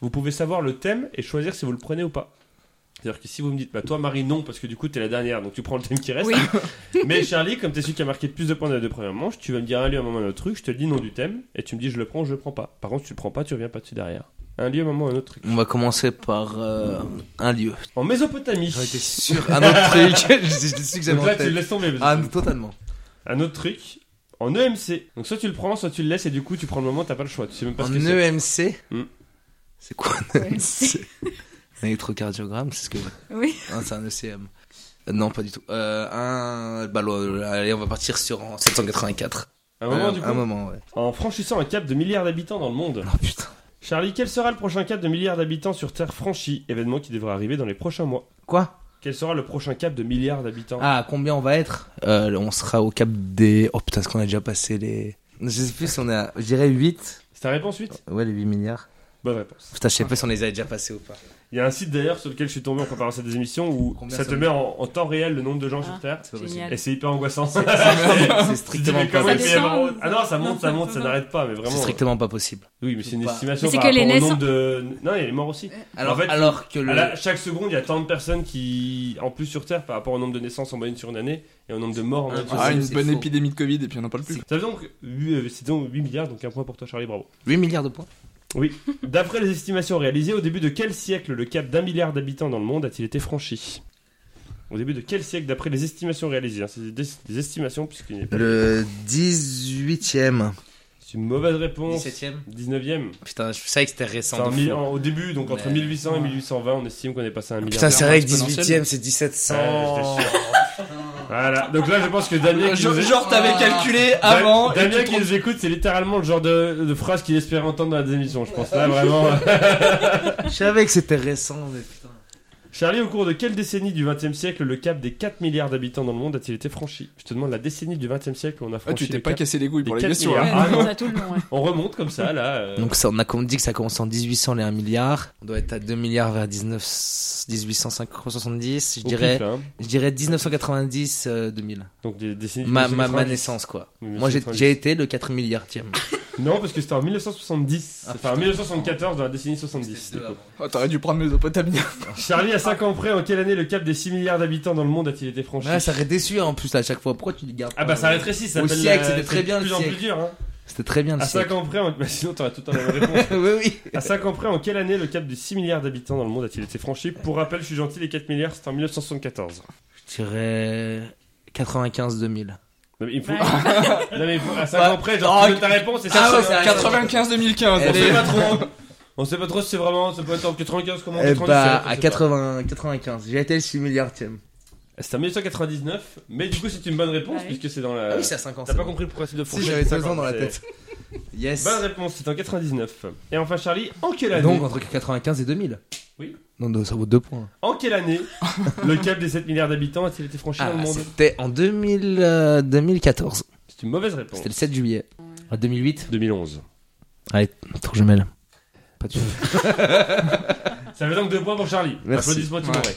Vous pouvez savoir le thème et choisir si vous le prenez ou pas. C'est-à-dire que si vous me dites, bah toi Marie non, parce que du coup t'es la dernière, donc tu prends le thème qui reste. Oui. [LAUGHS] Mais Charlie, comme t'es celui qui a marqué le plus de points dans les deux premières manches, tu vas me dire un lieu, un moment, un autre truc, je te dis nom du thème, et tu me dis je le prends ou je le prends pas. Par contre, si tu le prends pas, tu reviens pas dessus derrière. Un lieu, un moment, un autre truc. On va commencer par euh, un lieu. En Mésopotamie. J'en étais [LAUGHS] sûr. Un autre truc. [LAUGHS] J'étais sûr que j'avais là, tu le laisses tomber. Ah, totalement. Un autre truc. En EMC. Donc soit tu le prends, soit tu le laisses, et du coup, tu prends le moment, t'as pas le choix. Tu sais même pas En ce que c'est. EMC. C'est quoi un EMC [LAUGHS] Un électrocardiogramme, c'est ce que. Oui. Ah, c'est un ECM. Euh, non, pas du tout. Euh, un. Bah, le- allez, on va partir sur en 784. Un moment, Euh, du coup. Un moment, ouais. En franchissant un cap de milliards d'habitants dans le monde. Oh putain. Charlie, quel sera le prochain cap de milliards d'habitants sur Terre franchi Événement qui devrait arriver dans les prochains mois. Quoi? Quel sera le prochain cap de milliards d'habitants? Ah, combien on va être? Euh, On sera au cap des. Oh putain, est-ce qu'on a déjà passé les. Je sais plus si on est à. Je dirais 8. C'est ta réponse 8 Ouais, les 8 milliards. Bonne réponse. Putain, je sais pas si on les a déjà passés ou pas. Il y a un site d'ailleurs sur lequel je suis tombé en préparant cette émission où Combien ça te me- met en, en temps réel le nombre de gens sur Ah. Terre. Possible. Génial. Et c'est hyper angoissant. C'est [LAUGHS] strictement pas ou- Ah non, ça monte, ça monte, ça n'arrête pas, mais vraiment. C'est strictement pas possible. Oui, mais c'est une estimation Mais c'est par que les rapport au naissants. nombre de. Non, il y a les morts aussi. Alors, En fait, alors que le. À la- chaque seconde, il y a tant de personnes qui, en plus sur Terre, par rapport au nombre de naissances en moyenne sur une année et au nombre de morts en moyenne sur une Ah, année. une bonne faux. épidémie de Covid et puis on n'en parle plus. Ça fait donc, huit- euh, c'est donc 8 milliards, donc un point pour toi, Charlie, bravo. 8 milliards de points. [LAUGHS] D'après les estimations réalisées, au début de quel siècle le cap d'un milliard d'habitants dans le monde a-t-il été franchi? Au début de quel siècle, d'après les estimations réalisées hein, C'est des, des estimations, puisqu'il n'y a pas. Le 18ème. C'est une mauvaise réponse. 17ème 19ème. Putain, je savais que c'était récent. De fou. au début, donc entre Mais- 1800 et 1820, on estime qu'on est passé à un milliard. Putain, c'est vrai que exponentiel. 18ème, c'est 1700. Ouais, j'étais sûr. Voilà, donc là je pense que Damien qui Genre, nous, genre, t'avais calculé Da- avant. Damien te qui nous écoute, c'est littéralement le genre de, de phrase qu'il espérait entendre dans la émissions, je pense. Là vraiment. [LAUGHS] Je savais que c'était récent, mais putain. Charlie, au cours de quelle décennie du XXe siècle le cap des 4 milliards d'habitants dans le monde a-t-il été franchi? Je te demande la décennie du XXe siècle où on a Ah, franchi tu t'es pas cassé les couilles pour les questions. hein. Ah, non. On a tout le long, ouais. On remonte comme ça là. euh, Donc ça, on a dit que ça commence en 1800 les 1 milliard. On doit être à 2 milliards vers 19... 1870. Je au dirais, pif, là, hein. je dirais 1990 euh, 2000. Donc des décennies du Ma, ma, ma 1990. naissance quoi. Moi j'ai 1990. j'ai été le 4 milliardième. Non, parce que c'était en 1970. Ah, enfin en 1974 dans la décennie 70. du coup. Oh, T'aurais dû prendre Mésopotamie. [LAUGHS] Charlie, à 5 ans près, en quelle année le cap des 6 milliards d'habitants dans le monde a-t-il été franchi? Ouais, ça aurait déçu en plus à chaque fois. Pourquoi tu les gardes Ah bah ça rétrécit, ça Au s'appelle siècle, la- c'était très bien de le plus en plus siècle. dur. Hein. C'était très bien le À 5 siècle. ans près, en- [LAUGHS] bah, sinon t'aurais tout le temps la même réponse. [LAUGHS] oui, oui. À 5 ans près, en quelle année le cap des 6 milliards d'habitants dans le monde a-t-il été franchi? Pour rappel, je suis gentil, les 4 milliards, c'était en 1974. Je dirais 95-2000. Non, mais il faut... Ouais. [LAUGHS] non, mais il faut... À 5 Ouais. ans près, genre, Ah, tu donnes ta réponse et ah ça, ouais, c'est- c'est- 95-2015. On sait pas trop. [LAUGHS] On sait pas trop si c'est vraiment. Ça peut être en 95 comment Eh 97, bah à sait 80, 95. J'ai été le 6 milliardième. pas. C'était en 1999, mais du coup, c'est une bonne réponse Ouais. puisque c'est dans la. Ah oui, c'est à 5 ans. T'as c'est pas bon. compris pourquoi c'est de Si j'avais 2 d'accord, ans dans la c'est- tête. Yes. Bonne réponse, c'est en 99. Et enfin, Charlie, en quelle année Donc entre 95 et 2000. Oui. Non, non, ça vaut 2 points. En quelle année [LAUGHS] le cap des 7 milliards d'habitants a-t-il été franchi Ah, dans le monde c'était en 2000, euh, 2014. C'est une mauvaise réponse. C'était le 7 juillet. En 2008 2011. Allez, trop gemelle. Pas de [LAUGHS] Ça fait donc 2 points pour Charlie. Merci. Applaudissements Timoré. Ouais.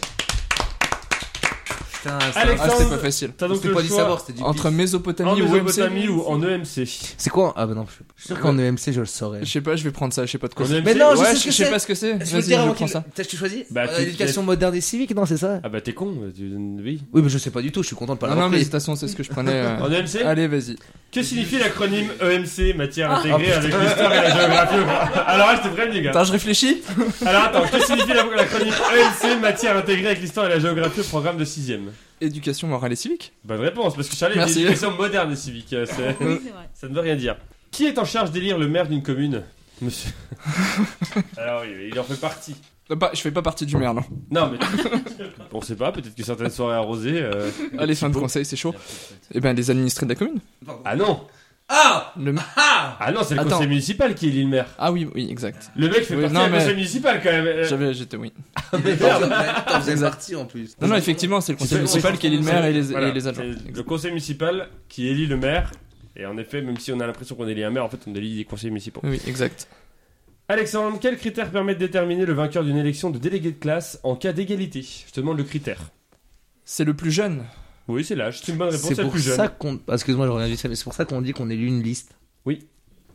Putain, Ah, c'était pas facile. T'as donc C'était le pas du choix savoir, c'était du Entre pif. Mésopotamie en ou Mésopotamie EMC. ou en E EMC. C'est quoi? Ah bah non, je sais pas. Je suis sûr qu'en EMC je le saurais. Je sais pas, je vais prendre ça, je sais pas de quoi. En c'est. EMC Mais non, je sais je ce que sais c'est. pas ce que c'est. Je veux Vas-y, dire je avant prends qu'il- ça. T'as tu choisis Bah, Euh, tu- L'éducation moderne et civique, non, c'est ça? Ah bah t'es con, tu- oui. Oui, mais je sais pas du tout, je suis content de pas Non, non, mais l'avoir de pris. toute façon, c'est ce que je prenais. [LAUGHS] euh. En EMC Allez, vas-y. Que signifie l'acronyme EMC, matière intégrée avec l'histoire et la géographie [LAUGHS] Alors là, je te préviens, les gars. Attends, je réfléchis. Alors attends, que signifie la- l'acronyme EMC, matière intégrée avec l'histoire et la géographie au programme de 6ème Éducation morale et civique. Bonne réponse, parce que Charlie, Merci. l'éducation moderne et civique, euh, c'est- Oui, c'est vrai. ça ne veut rien dire. Qui est en charge d'élire le maire d'une commune Monsieur. Alors [LAUGHS] oui, il en fait partie. Euh, pas- je fais pas partie du maire, non. Non, mais. [LAUGHS] On sait pas, peut-être que certaines soirées arrosées. euh, Allez, fin de conseil, c'est chaud. Eh ben, les administrés de la commune. Ah non Ah Le... Ah non, c'est le Attends. conseil municipal qui élit le maire. Ah oui, oui, exact. Le mec fait Oui, partie non, du mais- conseil municipal quand même. J'avais, j'étais, oui. T'en faisais partie en plus. Non, non, effectivement, c'est le conseil C'est- municipal qui élit le maire et les, Voilà, et les adjoints. c'est Le conseil municipal qui élit le maire. Et en effet, même si on a l'impression qu'on élit un maire, en fait, on élit des conseils municipaux. Oui, exact. Alexandre, quels critères permettent de déterminer le vainqueur d'une élection de délégué de classe en cas d'égalité? Je te demande le critère. C'est le plus jeune. Oui, c'est l'âge. C'est une bonne réponse. C'est pour plus jeune. ça qu'on. ah, Excuse-moi, je reviens vite fait, mais c'est pour ça qu'on dit qu'on élit une liste.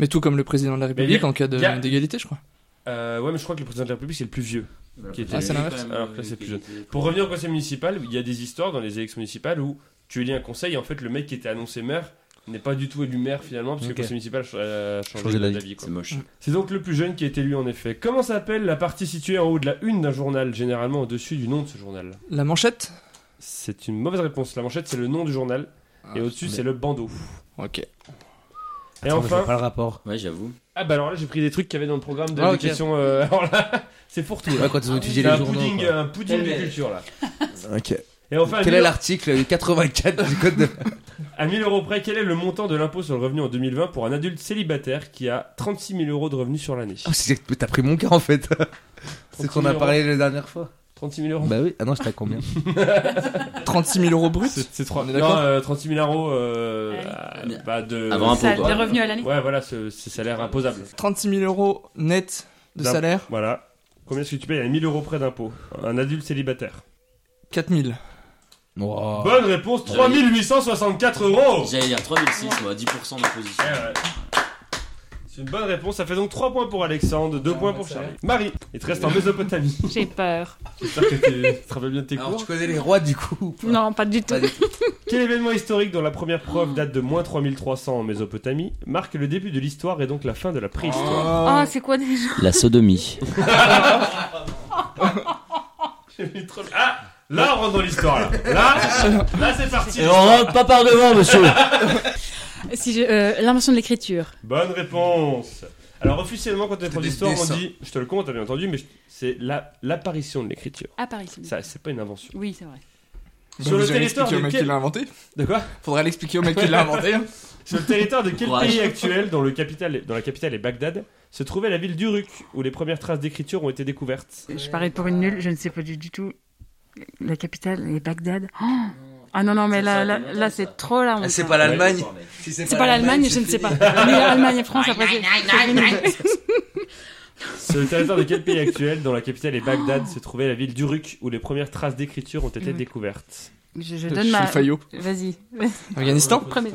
Mais tout comme le président de la République y a- en cas de- y a- d'égalité, je crois. Euh, ouais, mais je crois que le président de la République, c'est le plus vieux. Qui était Ah, c'est l'inverse Alors que là, c'est plus jeune. Pour revenir au conseil municipal, il y a des histoires dans les élections municipales où tu élis un conseil et en fait, le mec qui était annoncé maire n'est pas du tout élu maire finalement, parce que le conseil municipal a changé d'avis. d'avis. quoi. C'est moche. C'est donc le plus jeune qui est élu en effet. Comment s'appelle la partie située en haut de la une d'un journal, généralement au-dessus du nom de ce journal? La manchette? C'est une mauvaise réponse. La manchette, c'est le nom du journal. et au-dessus, mais- c'est le bandeau. Ok. Et Attends, enfin. pas le rapport. Ouais, j'avoue. Ah bah alors là, j'ai pris des trucs qu'il y avait dans le programme de Ah, euh, [LAUGHS] alors là, c'est pour tout. là. Ouais, quand ils ont étudié les un journaux. pudding, quoi. un pudding de culture là. [LAUGHS] Ok. Et enfin, Quel 1000 est l'article 84 du code de. [LAUGHS] À 1000 euros près, quel est le montant de l'impôt sur le revenu en 2020 pour un adulte célibataire qui a 36 000 euros de revenus sur l'année? Ah, c'est que t'as pris mon cas en fait. C'est 36 qu'on 000 a euros. parlé la dernière fois. 36 000 euros Bah oui. Ah non, j'étais à combien [LAUGHS] 36 000 euros bruts C'est c'est trois. On est Non, d'accord euh, 36 000 euros euh, Ah bah, de. Avant impôt, revenus à l'année Ouais, voilà, ce, ce salaire imposable. 36 000 euros net de salaire Voilà. Combien est-ce que tu payes à 1000 euros près d'impôts Un adulte célibataire. 4000. Wow. Bonne réponse, 3864 euros J'allais dire 3006, moi, 10% de position. Eh ouais. C'est une bonne réponse, ça fait donc 3 points pour Alexandre, 2 points pour Charlie. Marie, il te reste en Mésopotamie. [LAUGHS] J'ai peur. J'espère que tu te rappelles bien de tes Alors cours. tu connais les rois du coup Non, pas du tout. Pas du tout. [LAUGHS] Quel événement historique dont la première preuve date de moins 3300 en Mésopotamie marque le début de l'histoire et donc la fin de la préhistoire? Oh, c'est quoi déjà? La sodomie. [LAUGHS] J'ai mis trop- Ah Là, on rentre dans l'histoire, là. Là, là c'est parti. Et on rentre pas par devant, monsieur. Si euh, L'invention de l'écriture. Bonne réponse. Alors, officiellement, quand on est prof d'histoire, on dit, je te le compte, t'as bien entendu, mais c'est la- l'apparition de l'écriture. Apparition. Ça, c'est pas une invention. Oui, c'est vrai. Sur le territoire au de mec quel- qui l'a inventé De quoi? Faudra l'expliquer au mec qui l'a inventé. [LAUGHS] Sur le territoire de quel pays actuel, dont, le capital, dont la capitale est Bagdad, se trouvait la ville d'Uruk, où les premières traces d'écriture ont été découvertes? Je parais pour une nulle, je ne sais pas du, du tout. La capitale est Bagdad. Oh ah non, non, mais là, là, là c'est trop la honte. Ah, C'est pas l'Allemagne. Si C'est pas l'Allemagne, je ne sais pas. Mais Allemagne et France, après. [LAUGHS] Sur le territoire de quel pays actuel, dont la capitale est Bagdad, se trouvait la ville d'Uruk, où les premières traces d'écriture ont été Uruk. découvertes? Je, je Je donne suis ma. Vas-y. Afghanistan? Premier.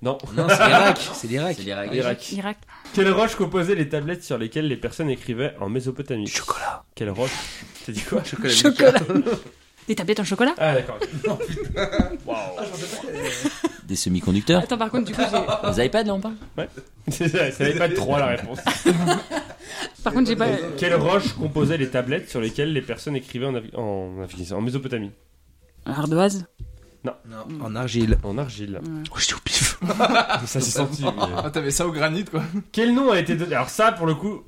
Non. Non, [LAUGHS] c'est l'Irak. C'est l'Irak. L'Irak. Irak. Irak. Quelle roche composait les tablettes sur lesquelles les personnes écrivaient en Mésopotamie? Chocolat. Quelle roche? T'as dit quoi? Chocolat. Chocolat. Des tablettes en chocolat Ah d'accord. [LAUGHS] [LAUGHS] Waouh. Des semi-conducteurs. Attends, par contre, du coup, j'ai. Les iPads, là, on parle C'est ça, ça n'avait pas de 3 la réponse. [LAUGHS] Par contre, j'ai pas. Quelle roche composait les tablettes sur lesquelles les personnes écrivaient en, Afgh- en, Mésopotamie Ardoise. Non, en argile. En argile. Oh, je au pif. Ça s'est senti. mais- Ah, t'avais ça au granit quoi. Quel nom a été donné Alors ça, pour le coup,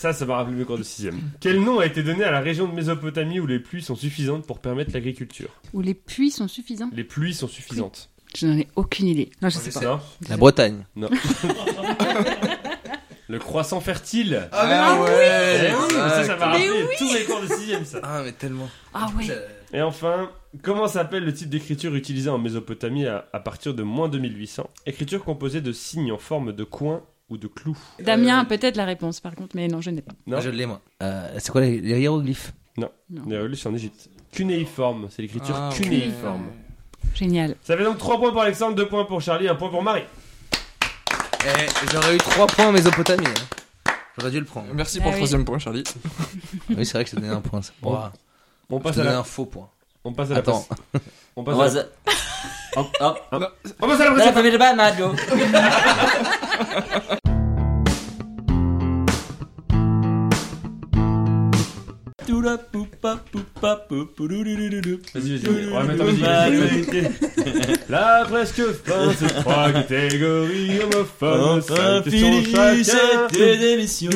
ça, ça m'a rappelé mes cours de 6 Quel nom a été donné à la région de Mésopotamie où les pluies sont suffisantes pour permettre l'agriculture? Où les puits sont suffisants Les pluies sont suffisantes. Je n'en ai aucune idée. Non, je sais pas. Non La Bretagne. Le croissant fertile. Ah, Eh ouais. oui, mais ça, ça m'a Mais rappelé tous mes cours de 6 ça. Ah, mais tellement. Ah ouais. Et enfin, comment s'appelle le type d'écriture utilisé en Mésopotamie à, à partir de moins 2800 Écriture composée de signes en forme de coin ou de clous. Damien a peut-être la réponse, par contre, mais non, je n'ai pas. Non, Ah, je l'ai, moi. Euh, c'est quoi les, les hiéroglyphes? Non. les reliefs en Égypte. Cunéiforme, c'est l'écriture Ah, ok. cunéiforme. Génial. Ça fait donc 3 points pour Alexandre, 2 points pour Charlie, 1 point pour Marie. Eh, J'aurais eu 3 points en Mésopotamie. hein. J'aurais dû le prendre. Merci Ah pour le oui. troisième point, Charlie. Oui, c'est vrai que je te donnais un point. ça. Bon. Ouah, On Je passe te à donnais la, un faux point. on passe à la Attends. passe- On passe à la, Hop, hop. on passe à la Dans la prochaine. famille de Bamado. [LAUGHS] Vas-y, vas-y. [LAUGHS] La presque fin, [LAUGHS] c'est trois catégories homophones. Cinq questions chacun. émission.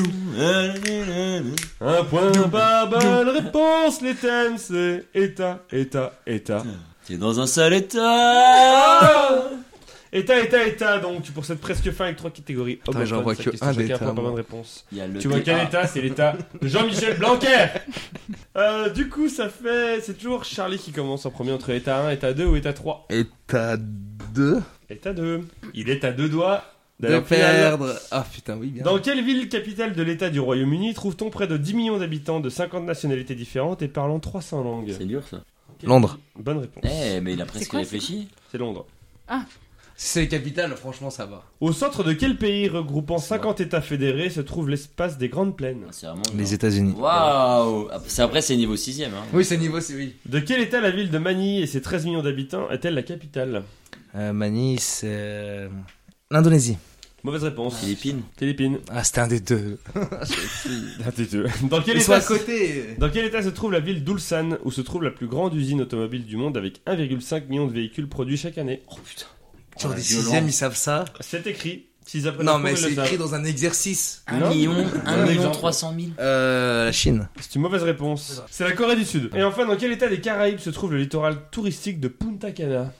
Un point par bonne réponse. Les thèmes, c'est État, État, État. T'es dans un sale état. État, État, État. Donc, pour cette presque fin avec trois catégories homophones. j'en vois que un par moi. bonne réponse. Il y a le Tu vois quel TA. état C'est l'état de Jean-Michel Blanquer [LAUGHS] Euh, Du coup, ça fait... C'est toujours Charlie qui commence en premier entre état 1, état 2 ou état 3 Et t'as 2 État 2. Il est à deux doigts de perdre. Ah putain, oui, bien. Dans quelle ville capitale de l'état du Royaume-Uni trouve-t-on près de 10 millions d'habitants de 50 nationalités différentes et parlant 300 langues? C'est dur ça. Londres. Bonne réponse. Eh, mais il a presque réfléchi. C'est Londres. Si c'est les capitales, franchement, ça va. Au centre de quel pays regroupant 50 états fédérés se trouve l'espace des Grandes Plaines? Ah, C'est vraiment. Les États-Unis. Waouh Ah, c'est Après, c'est niveau 6ème. Hein. Oui, c'est niveau, c'est oui. De quel état la ville de Manille et ses 13 millions d'habitants est-elle la capitale? Euh, Manille, c'est. euh, L'Indonésie. Mauvaise réponse. Philippines. Philippines. Ah, c'était un des deux. Ah, [LAUGHS] deux. Dans quel Ils sont état à côté. Dans quel état se trouve la ville d'Ulsan, où se trouve la plus grande usine automobile du monde avec 1,5 million de véhicules produits chaque année? Oh putain. Genre Oh, des violent. sixièmes, ils savent ça. C'est écrit. S'ils apprennent Non, mais c'est écrit dans un exercice. 1 Non. million, 1 Bon million exemple. 300 000. Euh, la Chine. C'est une mauvaise réponse. C'est la Corée du Sud. Et enfin, dans quel état des Caraïbes se trouve le littoral touristique de Punta Cana?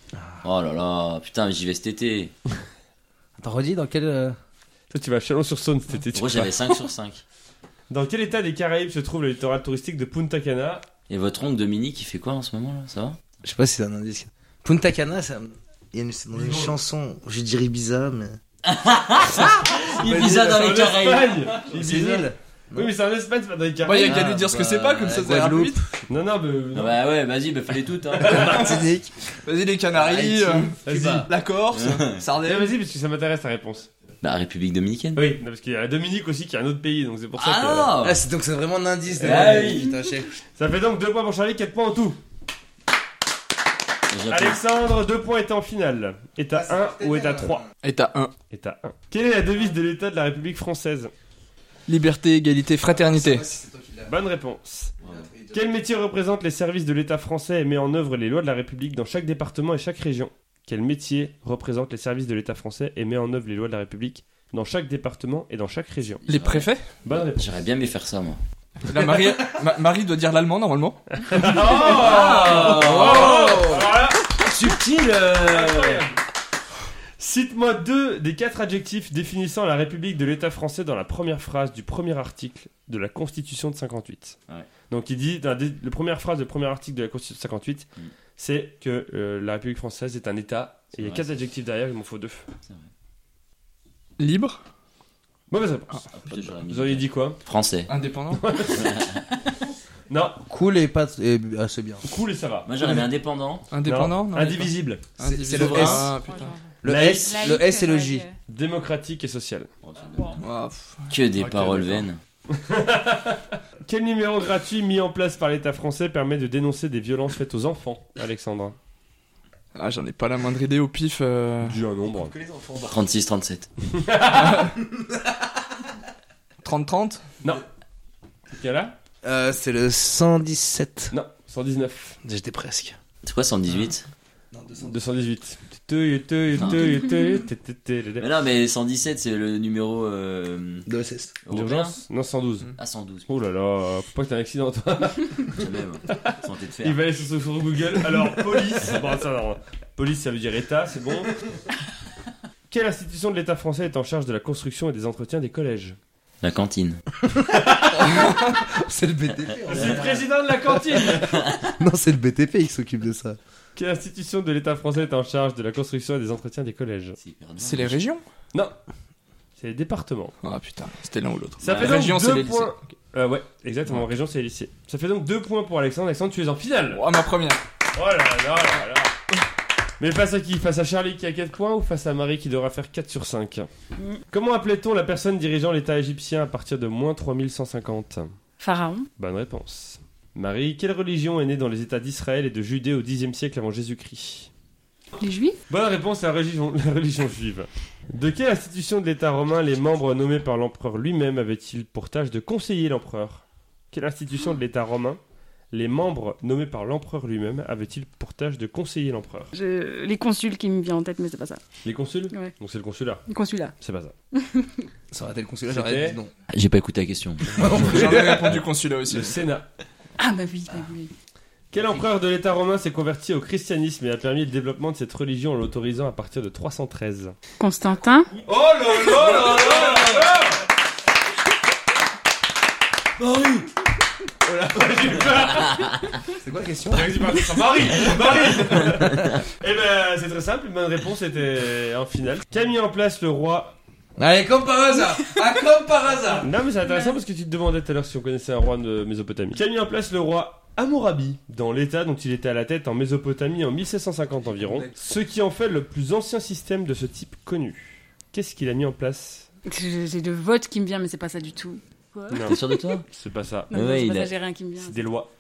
Oh là là, putain, mais j'y vais cet été. [LAUGHS] Attends, redis dans quel. euh, Toi, tu vas à Chalon-sur-Saône cet été. tu Moi, j'avais 5 sur 5. [LAUGHS] Dans quel état des Caraïbes se trouve le littoral touristique de Punta Cana? Et votre oncle Dominique, il fait quoi en ce moment là? Ça va? Je sais pas si c'est un indice. Punta Cana, ça- il y a une, c'est dans une chanson, je dirais Ibiza, mais. [LAUGHS] Ibiza dans les en Caraïbes. C'est île. Oui, mais c'est un Espagne, c'est pas dans les Bah, y a Caraïbes. qu'à lui dire ce que c'est pas, comme ça, ça ira plus vite. Non, non, mais. Ah bah ouais, vas-y, bah fais-les toutes. Hein. [LAUGHS] Martinique. Vas-y, les Canaries, euh, Vas-y. La Corse, Eh, Sardaigne. Vas-y, parce que ça m'intéresse ta réponse. La République Dominicaine. Oui, parce qu'il y a la Dominique aussi qui est un autre pays, donc c'est pour ça que. Ah Ah, c'est donc c'est vraiment un indice. Ah oui. Putain, chef. Ça fait donc 2 points pour Charlie, 4 points en tout. Alexandre, 2 points est en finale. Est à 1 ou est à 3 Et t'as un. Est à 1. Quelle est la devise de l'État de la République française? Liberté, égalité, fraternité. Bonne réponse. Quel métier représente les services de l'État français et met en œuvre les lois de la République dans chaque département et chaque région? Quel métier représente les services de l'État français et met en œuvre les lois de la République dans chaque département et dans chaque région? Les préfets? Bonne réponse. J'aurais bien aimé faire ça, moi. La Marie, Ma- Marie doit dire l'allemand normalement. [LAUGHS] Subtil euh, Cite-moi deux des quatre adjectifs définissant la République de l'État français dans la première phrase du premier article de la Constitution de 58. Ouais. Donc il dit, dans la, dé- la première phrase du premier article de la Constitution de 58, Mm. c'est que euh, la République française est un État. C'est il y a vrai, quatre c'est- adjectifs derrière, il m'en faut deux. Libre, Mauvaise réponse. Ah, putain, j'aurais mis Vous auriez dit quoi Français. indépendant. [LAUGHS] Non, Cool et pas. et- ah, c'est bien. cool et ça va. Moi j'aurais mis indépendant. Indépendant Non, non, Indivisible. C'est- le Ah, S. putain. Le Laïque. S, le S et le J. Démocratique et social. Ah, pff. Que des Ok, paroles d'accord. vaines. [LAUGHS] Quel numéro gratuit mis en place par l'État français permet de dénoncer des violences faites aux enfants, Alexandre? Ah, j'en ai pas la moindre idée au pif. euh, Dis un nombre. 36-37. 30-30 [LAUGHS] Quel là Euh, c'est le 117. Non, 119. J'étais presque. C'est quoi 118 218. Teuille, teuille, Non. teuille, teuille, teuille, teuille, teuille. Mais non, mais 117 c'est le numéro euh, De SS. D'urgence Non, 112. Ah, 112. Oh là là, faut pas que t'aies un accident toi. Santé de fer. Il va aller sur, Google. Alors, police. Police, ça veut dire État, c'est bon. Quelle institution de l'État français est en charge de la construction et des entretiens des collèges La cantine. [LAUGHS] C'est le BTP. C'est le président de la cantine [LAUGHS] non, c'est le BTP qui s'occupe de ça. Quelle institution de l'État français est en charge de la construction et des entretiens des collèges? C'est les régions? Non. C'est les départements. Ah putain, c'était l'un ou l'autre. Ça Bah, fait donc région, c'est deux les lycées. points. Euh, ouais, exactement. En région, c'est les lycées. Ça fait donc deux points pour Alexandre. Alexandre, tu es en finale. Oh, ma première. Oh là là là là. Mais face à qui Face à Charlie qui a 4 points ou face à Marie qui devra faire 4 sur 5 Comment appelait-on la personne dirigeant l'État égyptien à partir de moins 3150 Pharaon. Bonne réponse. Marie, quelle religion est née dans les États d'Israël et de Judée au Xe siècle avant Jésus-Christ Les Juifs. Bonne réponse, la religion, la religion juive. De quelle institution de l'État romain les membres nommés par l'empereur lui-même avaient-ils pour tâche de conseiller l'empereur? Quelle institution de l'État romain? Les membres nommés par l'empereur lui-même avaient-ils pour tâche de conseiller l'empereur Je- Les consuls qui me viennent en tête, mais c'est pas ça. Les consuls Ouais. Donc c'est le consulat, Les consulats. c'est pas ça. Ça aurait été le consulat, j'aurais dit non. J'ai pas écouté la question. Ai répondu consulat aussi. Le Sénat. Ah bah oui, bah oui. Quel empereur de l'État romain s'est converti au christianisme et a permis le développement de cette religion en l'autorisant à partir de 313 Constantin. Oh là là là là là Oh là, [LAUGHS] j'ai eu peur. [LAUGHS] C'est quoi la question? Vas-y, Marie, [LAUGHS] Marie. Eh ben, c'est très simple, bonne réponse était en finale. Qu'a mis en place le roi? Allez, comme par hasard. Ah, comme par hasard. Non, mais c'est intéressant parce que tu te demandais tout à l'heure si on connaissait un roi de Mésopotamie. Qu'a mis en place le roi Hammurabi dans l'état dont il était à la tête en Mésopotamie en 1750 environ, ce qui en fait le plus ancien système de ce type connu. Qu'est-ce qu'il a mis en place? J'ai j'ai le vote qui me vient, mais c'est pas ça du tout. Quoi Non, T'es sûr de toi? C'est pas ça. Non, Ouais, non, c'est il pas a- ça, j'ai rien qui me vient. C'est des lois.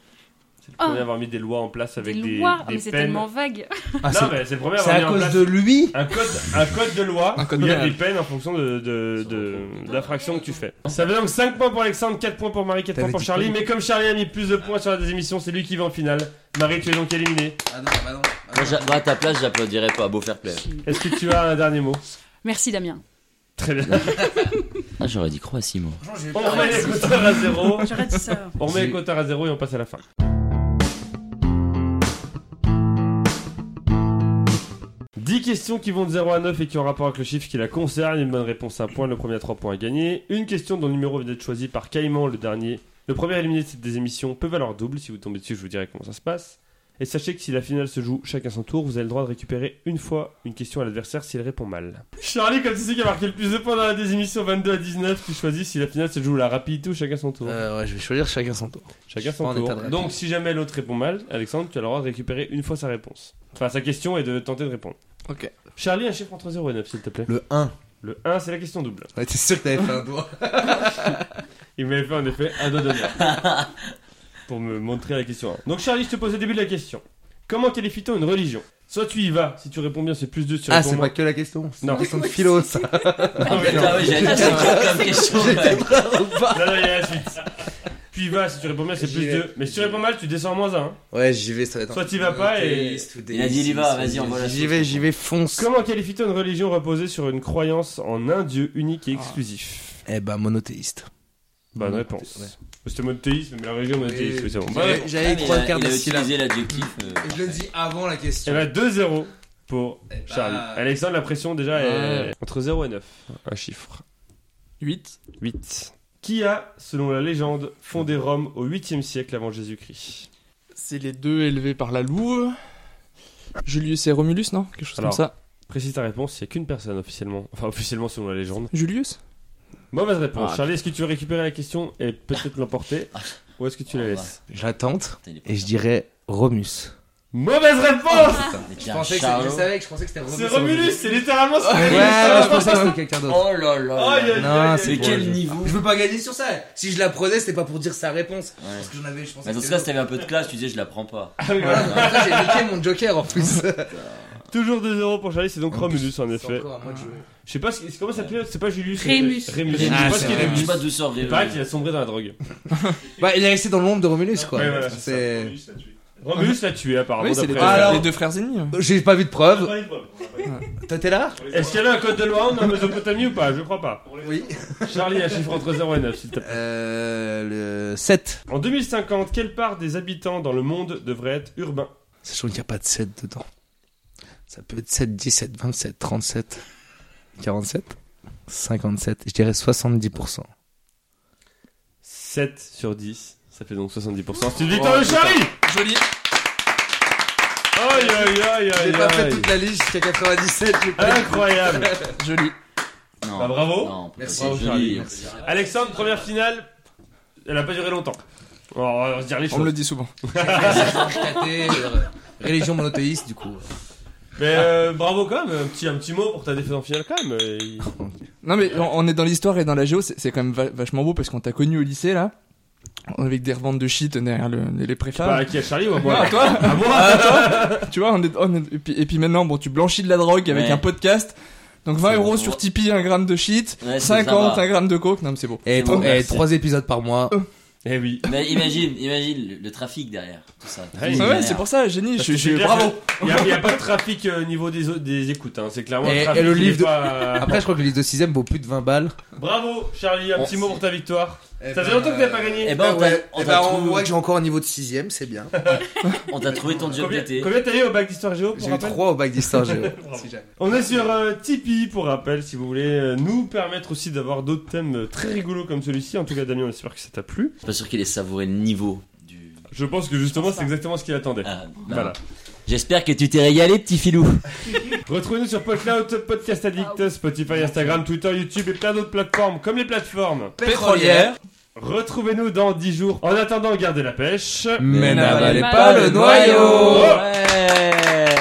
C'est le Oh. premier à avoir mis des lois en place avec des, des lois, Ah, mais c'est peines. tellement vague. Ah, non, c'est mais c'est le premier à c'est avoir à mis en cause place de lui un code, un code de loi Un code où il y a pénal. des peines en fonction de, de, de, de l'infraction que tu fais. Ça fait donc 5 points pour Alexandre, 4 points pour Marie, 4 points T'avais pour dit Charlie. quoi Mais comme Charlie a mis plus de points sur la des émissions, c'est lui qui va en finale. Marie, tu es donc éliminée. Ah non, bah non. Moi, j'a- moi, à ta place, j'applaudirais pas. Beau fair play. Est-ce que tu as un dernier mot? Merci Damien. Très bien. [LAUGHS] Ah, j'aurais dit Croatie, moi. On remet les [LAUGHS] compteurs à zéro. J'aurais dit ça. On remet les compteurs à zéro et on passe à la fin. Dix questions qui vont de 0 à 9 et qui ont rapport avec le chiffre qui la concerne. Une bonne réponse, un point. Le premier à 3 points à gagner. Une question dont le numéro vient d'être choisi par Caïman, le dernier. Le premier éliminé de cette des émissions peut valoir double. Si vous tombez dessus, je vous dirai comment ça se passe. Et sachez que si la finale se joue chacun son tour, vous avez le droit de récupérer une fois une question à l'adversaire s'il répond mal. Charlie, comme tu sais qui a marqué le plus de points dans la désémission 22 à 19, tu choisis si la finale se joue la rapidité ou chacun son tour. Euh, ouais, je vais choisir chacun son tour. chacun son tour. Donc si jamais l'autre répond mal, Alexandre, tu as le droit de récupérer une fois sa réponse. Enfin sa question et de tenter de répondre. Ok. Charlie, un chiffre entre 0 et 9 s'il te plaît. Le 1. Le 1, c'est la question double. Ouais, t'es sûr que t'avais fait un doigt [LAUGHS] Il m'avait fait en effet un doigt d'honneur. [LAUGHS] pour me montrer la question 1. Donc Charlie, je te pose le début de la question. Comment qualifie-t-on une religion? Soit tu y vas, si tu réponds bien c'est plus 2, si tu Ah, réponds c'est pas que la question. C'est Non. une question de [LAUGHS] philo, ça. Non, Ah, mais non. putain, ouais, j'allais dire, c'est quoi comme question Non, non, il y a la suite. Tu y vas, si tu réponds bien c'est J'y plus vais. 2. Mais si tu réponds mal, tu descends en moins 1. Ouais, j'y vais, ça va être un Soit t'y vas pas et- Il a dit, il y va, vas-y, envoie la J'y vais, j'y vais, fonce. Comment qualifie-t-on une religion reposée sur une croyance en un dieu unique et exclusif? Eh ben, monothéiste. Bonne réponse. C'était monothéisme, mais la religion monothéiste, Oui, c'est bon. J'avais Ah, trois il a- quarts Il a de utilisé l'adjectif. euh, Je le dis avant la question. là, 2-0 pour Eh ben- Charlie. Alexandre, la pression déjà est entre 0 et 9. Un chiffre. 8. 8. Qui a, selon la légende, fondé Rome au 8e siècle avant Jésus-Christ? C'est les deux élevés par la louve. Julius et Romulus, non? Quelque chose Alors. comme ça. Précise ta réponse, il n'y a qu'une personne officiellement. Enfin, officiellement selon la légende. Julius? Mauvaise réponse. Ah. Charlie, est-ce que tu veux récupérer la question et peut-être l'emporter [LAUGHS] Ou est-ce que tu la Ah, laisses J'attente putain, il est pas et je dirais Romus. Mauvaise réponse Je pensais que je savais que je pensais que c'était C'est Romulus, c'est littéralement ce Ouais, que ouais, je pensais que c'était quelqu'un d'autre. Oh là là. Aïe, Non, c'est quel niveau Je veux pas gagner sur ça. Si je la prenais, c'était pas pour dire sa réponse. Ouais. Parce que j'en avais, je pensais Mais dans ce cas, si t'avais un peu de classe, tu disais je la prends pas. Ah oui, voilà. Voilà, après, j'ai niqué mon joker en plus. [LAUGHS] Toujours 2-0 pour Charlie, c'est donc Romulus en effet. de. Je sais pas, ce- c'est- comment ça s'appelle C'est pas Julius c'est- Rémus. Rémus. Je sais Ah, pas c'est ce qu'il. Je Rémus. suis pas douceur Il paraît qu'il a sombré dans la drogue. [LAUGHS] Bah, il est resté dans l'ombre de Romulus, quoi. Ouais, voilà, c'est. Romulus l'a tué apparemment. Oui, c'est les, d'après- Ah, alors- les deux frères ennemis. J'ai pas vu de preuve. Toi, t'es là Est-ce qu'il y avait un code de loi en Mésopotamie ou pas? Je crois pas. Oui. [LAUGHS] Charlie, un chiffre entre 0 et 9 s'il te plaît. Euh. Le 7. En 2050, quelle part des habitants dans le monde devrait être urbain? Sachant qu'il n'y a pas de 7 dedans. Ça peut être 7, 17, 27, 37, 47, 57. Je dirais 70%. 7 sur 10, ça fait donc 70%. C'est une victoire de Charlie Joli. Aïe aïe aïe J'ai aïe pas fait aïe toute la liste jusqu'à 97. j'ai pas- Incroyable [LAUGHS] Joli. Non. Bah, bravo. Non, Merci. Bravo, joli. Charlie. Alexandre, première finale, elle a pas duré longtemps. Alors, on va se dire les On me le dit souvent. [LAUGHS] Euh, Religion monothéiste, du coup. Mais euh, bravo quand même, un petit, un petit mot pour ta défaite en finale quand même. euh, [LAUGHS] Non mais on, on est dans l'histoire et dans la géo, c'est c'est quand même va- vachement beau parce qu'on t'a connu au lycée là, avec des reventes de shit derrière le, les, les. Bah, à qui à Charlie ou à moi Ah, toi À moi Tu vois, on est, on est- et, puis, et puis maintenant, bon, tu blanchis de la drogue avec Ouais. un podcast. Donc 20 C'est euros bon. sur Tipeee, un gramme de shit, Ouais, c'est 50, sympa. un gramme de coke. Non mais c'est beau. Et, C'est bon, et merci. 3 épisodes par mois. Eh oui. Mais imagine, imagine le, le trafic derrière tout ça. Ouais, Tout Ah ouais, c'est pour ça, génie. Je, je, bravo. Il n'y a, il y a pas de trafic euh, au niveau des, des écoutes, hein. c'est clairement Et- un trafic et le qui livre est de- pas- Après, je crois que le livre de 6ème vaut plus de 20 balles. Bravo Charlie, un petit mot pour ta victoire. Eh Ça fait ben, longtemps que t'avais pas gagné. Eh ben, on t'a- ouais, on eh t'a ben, on trouvé- voit que j'ai encore un niveau de 6ème, c'est bien. [LAUGHS] on t'a trouvé ton job Combien, d'été. combien t'as eu au bac d'histoire géo pour J'ai eu rappel 3 au bac d'histoire géo. [LAUGHS] Si jamais. On est sur euh, Tipeee pour rappel si vous voulez euh, nous permettre aussi d'avoir d'autres thèmes euh, très rigolos comme celui-ci. En tout cas Damien on espère que ça t'a plu. Je suis pas sûr qu'il ait savouré le niveau du. Je pense que justement c'est exactement ce qu'il attendait. Ah, non. Voilà. J'espère que tu t'es régalé, petit filou. [LAUGHS] Retrouvez-nous sur PodCloud, Podcast Addict, Spotify, Instagram, Twitter, YouTube et plein d'autres plateformes comme les plateformes. Pétrolière. Retrouvez-nous dans 10 jours. En attendant, gardez la pêche. Mais n'avalez pas le noyau Hop